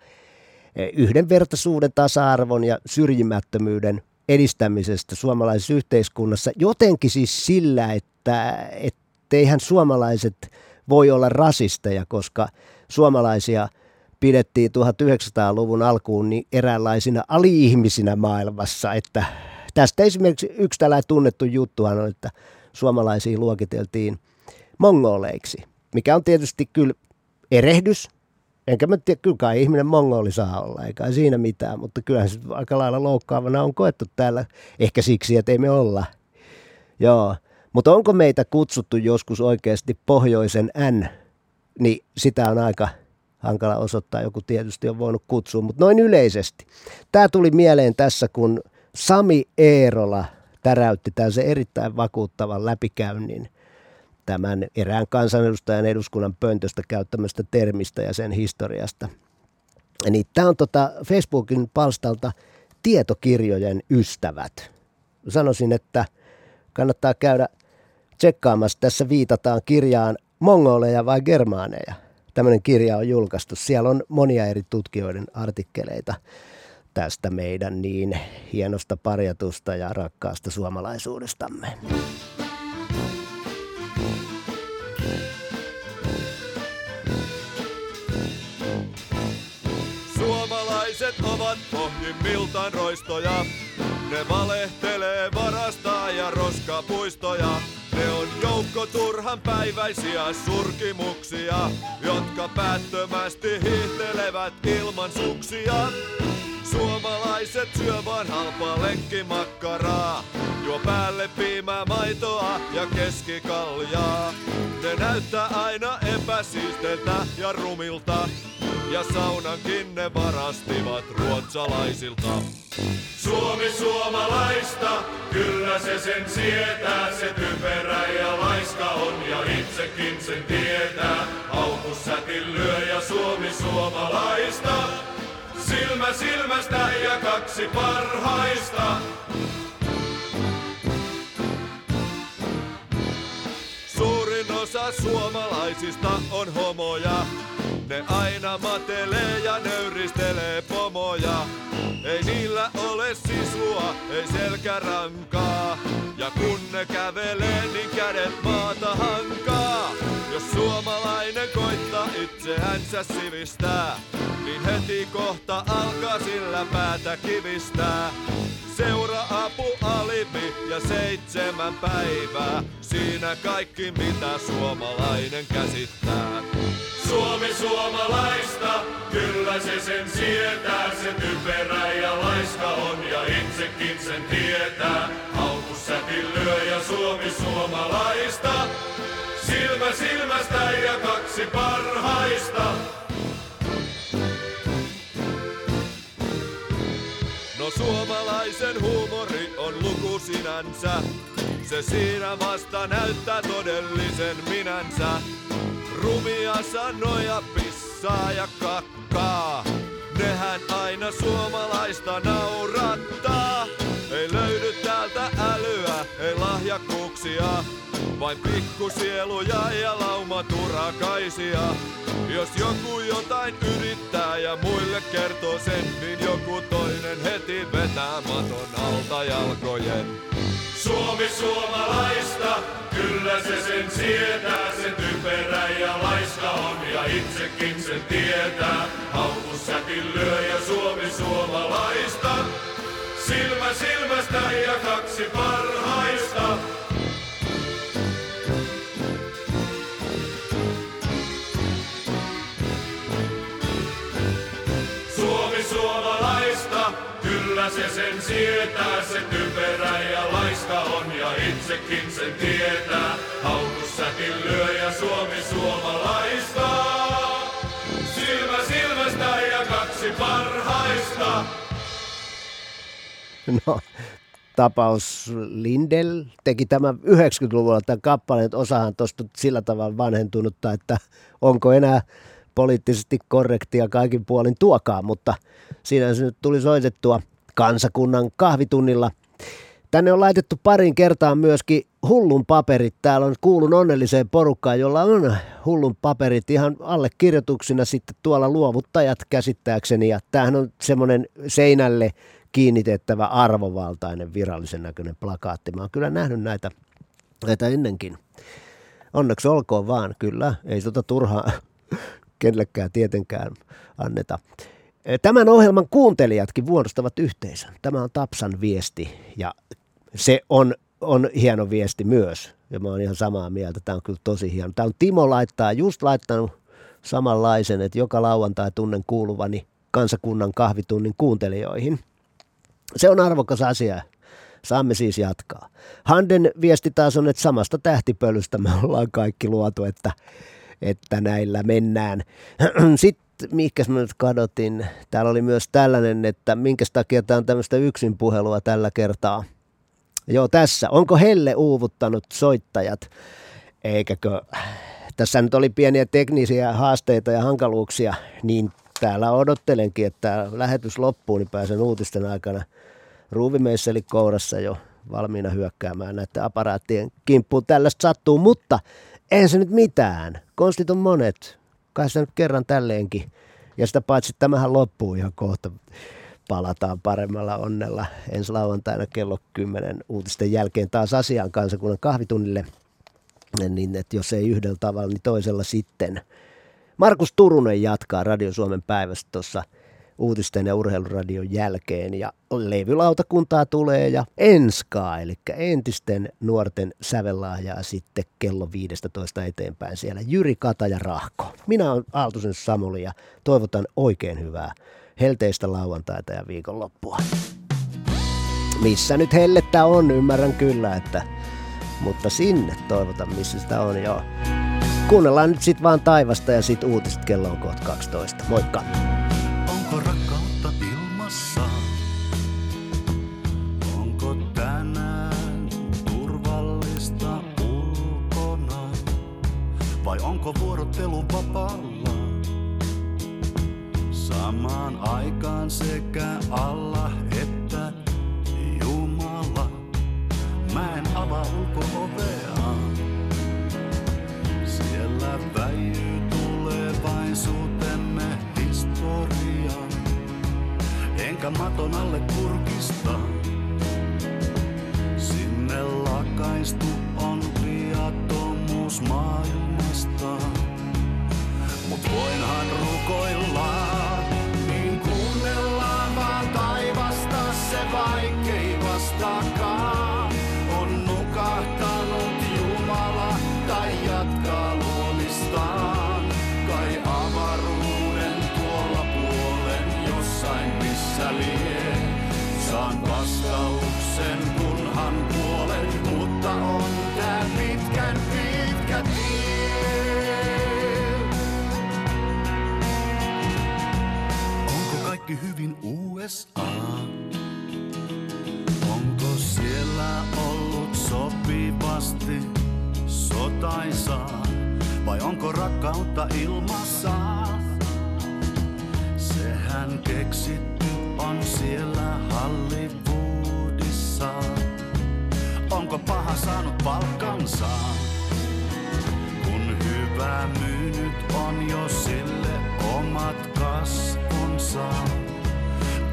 eh, yhdenvertaisuuden, tasa-arvon ja syrjimättömyyden edistämisestä suomalaisessa yhteiskunnassa jotenkin siis sillä, että etteihän suomalaiset voi olla rasisteja, koska suomalaisia pidettiin 1900-luvun alkuun niin eräänlaisina ali-ihmisinä maailmassa, että tästä esimerkiksi yksi tällainen tunnettu juttuhan on, että suomalaisia luokiteltiin mongoleiksi, mikä on tietysti kyllä erehdys, enkä mä tiedä, kyllä kai ihminen mongoli saa olla, eikä siinä mitään, mutta kyllähän se aika lailla loukkaavana on koettu täällä, ehkä siksi, että ei me olla. Joo, mutta onko meitä kutsuttu joskus oikeasti pohjoisen N, niin sitä on aika hankala osoittaa, joku tietysti on voinut kutsua, mutta noin yleisesti. Tämä tuli mieleen tässä, kun Sami Eerola täräytti tällaisen erittäin vakuuttavan läpikäynnin tämän erään kansanedustajan eduskunnan pöntöstä käyttämästä termistä ja sen historiasta. Niin tämä on tota Facebookin palstalta tietokirjojen ystävät. Sanoisin, että kannattaa käydä tsekkaamassa. Tässä viitataan kirjaan mongoleja vai germaaneja. Tämmöinen kirja on julkaistu. Siellä on monia eri tutkijoiden artikkeleita tästä meidän niin hienosta parjatusta ja rakkaasta suomalaisuudestamme. Suomalaiset ovat pohjimmiltaan roistoja. Ne valehtelee, varastaa ja roskapuistoja. Ne on joukko turhan päiväisiä surkimuksia, jotka päättömästi hiihtelevät ilman suksia. Suomalaiset syö vaan halpaa lenkkimakkaraa, juo päälle piimää maitoa ja keskikaljaa. Ne näyttää aina epäsiisteltä ja rumilta, ja saunankin ne varastivat ruotsalaisilta. Suomi suomalaista, kyllä se sen sietää, se typerä ja laiska on ja itsekin sen tietää. Aukussätin lyö ja Suomi suomalaista, silmä silmästä ja kaksi parhaista. Suurin osa suomalaisista on homoja. Ne aina matelee ja nöyristelee pomoja. Ei niillä ole sisua, ei selkärankaa. Ja kun ne kävelee, niin kädet maata hankaa. Jos suomalainen koittaa itseänsä sivistää, niin heti kohta alkaa sillä päätä kivistää. Seura apu alibi ja seitsemän päivää. Siinä kaikki mitä suomalainen käsittää. Suomi suomalaista, kyllä se sen sietää. Se typerä ja laiska on ja itsekin sen tietää. Haukussäkin lyö ja Suomi suomalaista. Silmä silmästä ja kaksi parhaista. No suomalaisen huumori on luku sinänsä. Se siinä vasta näyttää todellisen minänsä. Rumia sanoja, pissaa ja kakkaa. Nehän aina suomalaista naurattaa. Ei lahjakkuuksia. Vain pikkusieluja ja laumaturakaisia. Jos joku jotain yrittää ja muille kertoo sen, niin joku toinen heti vetää maton alta jalkojen. Suomi suomalaista, kyllä se sen sietää, se typerä ja laiska on ja itsekin sen tietää. Haukussäkin lyö ja Suomi suomalaista, silmä silmästä ja kaksi parhaista. Suomi suomalaista, kyllä se sen sietää, se typerä ja laiska on ja itsekin sen tietää. Haukussäkin lyö ja Suomi suomalaista, No, tapaus Lindell teki tämän 90-luvulla tämän kappaleen, että osahan tuosta sillä tavalla vanhentunutta, että onko enää poliittisesti korrektia kaikin puolin tuokaa, mutta siinä se nyt tuli soitettua kansakunnan kahvitunnilla. Tänne on laitettu parin kertaan myöskin hullun paperit. Täällä on kuulun onnelliseen porukkaan, jolla on hullun paperit ihan allekirjoituksina sitten tuolla luovuttajat käsittääkseni. Ja tämähän on semmoinen seinälle kiinnitettävä arvovaltainen virallisen näköinen plakaatti. Mä oon kyllä nähnyt näitä, näitä ennenkin. Onneksi olkoon vaan, kyllä. Ei tota turhaa kenellekään tietenkään anneta. Tämän ohjelman kuuntelijatkin muodostavat yhteisön. Tämä on Tapsan viesti ja se on, on hieno viesti myös. Ja mä oon ihan samaa mieltä. Tämä on kyllä tosi hieno. Tämä on Timo laittaa, just laittanut samanlaisen, että joka lauantai tunnen kuuluvani kansakunnan kahvitunnin kuuntelijoihin. Se on arvokas asia. Saamme siis jatkaa. Handen viesti taas on, että samasta tähtipölystä me ollaan kaikki luotu, että, että näillä mennään. Sitten mihinkäs mä nyt kadotin, täällä oli myös tällainen, että minkä takia tämä on tämmöistä yksinpuhelua tällä kertaa. Joo, tässä. Onko Helle uuvuttanut soittajat? Eikäkö? Tässä nyt oli pieniä teknisiä haasteita ja hankaluuksia, niin täällä odottelenkin, että lähetys loppuu, niin pääsen uutisten aikana ruuvimeisseli kourassa jo valmiina hyökkäämään näiden aparaattien kimppuun. Tällaista sattuu, mutta eihän se nyt mitään. Konstit on monet. Kai se nyt kerran tälleenkin. Ja sitä paitsi tämähän loppuu ihan kohta. Palataan paremmalla onnella ensi lauantaina kello 10 uutisten jälkeen taas asiaan kansakunnan kahvitunnille. Niin, että jos ei yhdellä tavalla, niin toisella sitten. Markus Turunen jatkaa Radio Suomen päivästä tuossa uutisten ja urheiluradion jälkeen. Ja levylautakuntaa tulee ja Enskaa, eli entisten nuorten sävellahjaa sitten kello 15 eteenpäin siellä. Jyri Kata ja Rahko. Minä olen Aaltosen Samuli ja toivotan oikein hyvää helteistä lauantaita ja viikonloppua. Missä nyt hellettä on, ymmärrän kyllä, että, mutta sinne toivotan, missä sitä on joo. Kuunnellaan nyt sit vaan taivasta ja sit uutiset kello on kohta 12. Moikka! Vai onko vuorottelu vapaalla? Samaan aikaan sekä Allah että Jumala. Mä en avaa ulko-ovea. Siellä väijyy tulevaisuutemme historia. Enkä maton alle kurkista. Sinne lakaistu on viattomuus maailmasta. Mut voinhan rukoilla, USA? Onko siellä ollut sopivasti sotaisaa? Vai onko rakkautta ilmassa? Sehän keksitty on siellä Hollywoodissa. Onko paha saanut palkkansa? Kun hyvä myynyt on jo sille omat kasvonsa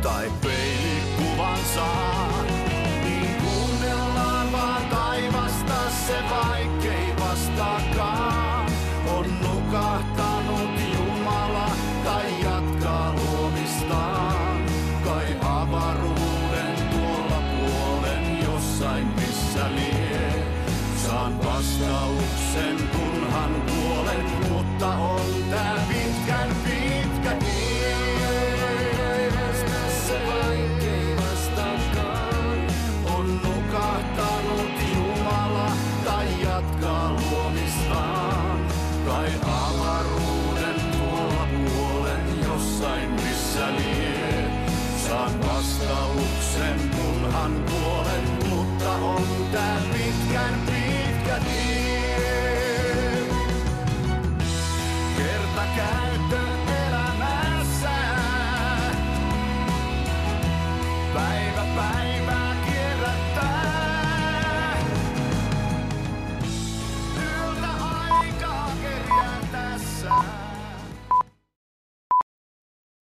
tai peilikuvansa. Niin kuunnellaan vaan taivasta se vaikkei vastaakaan.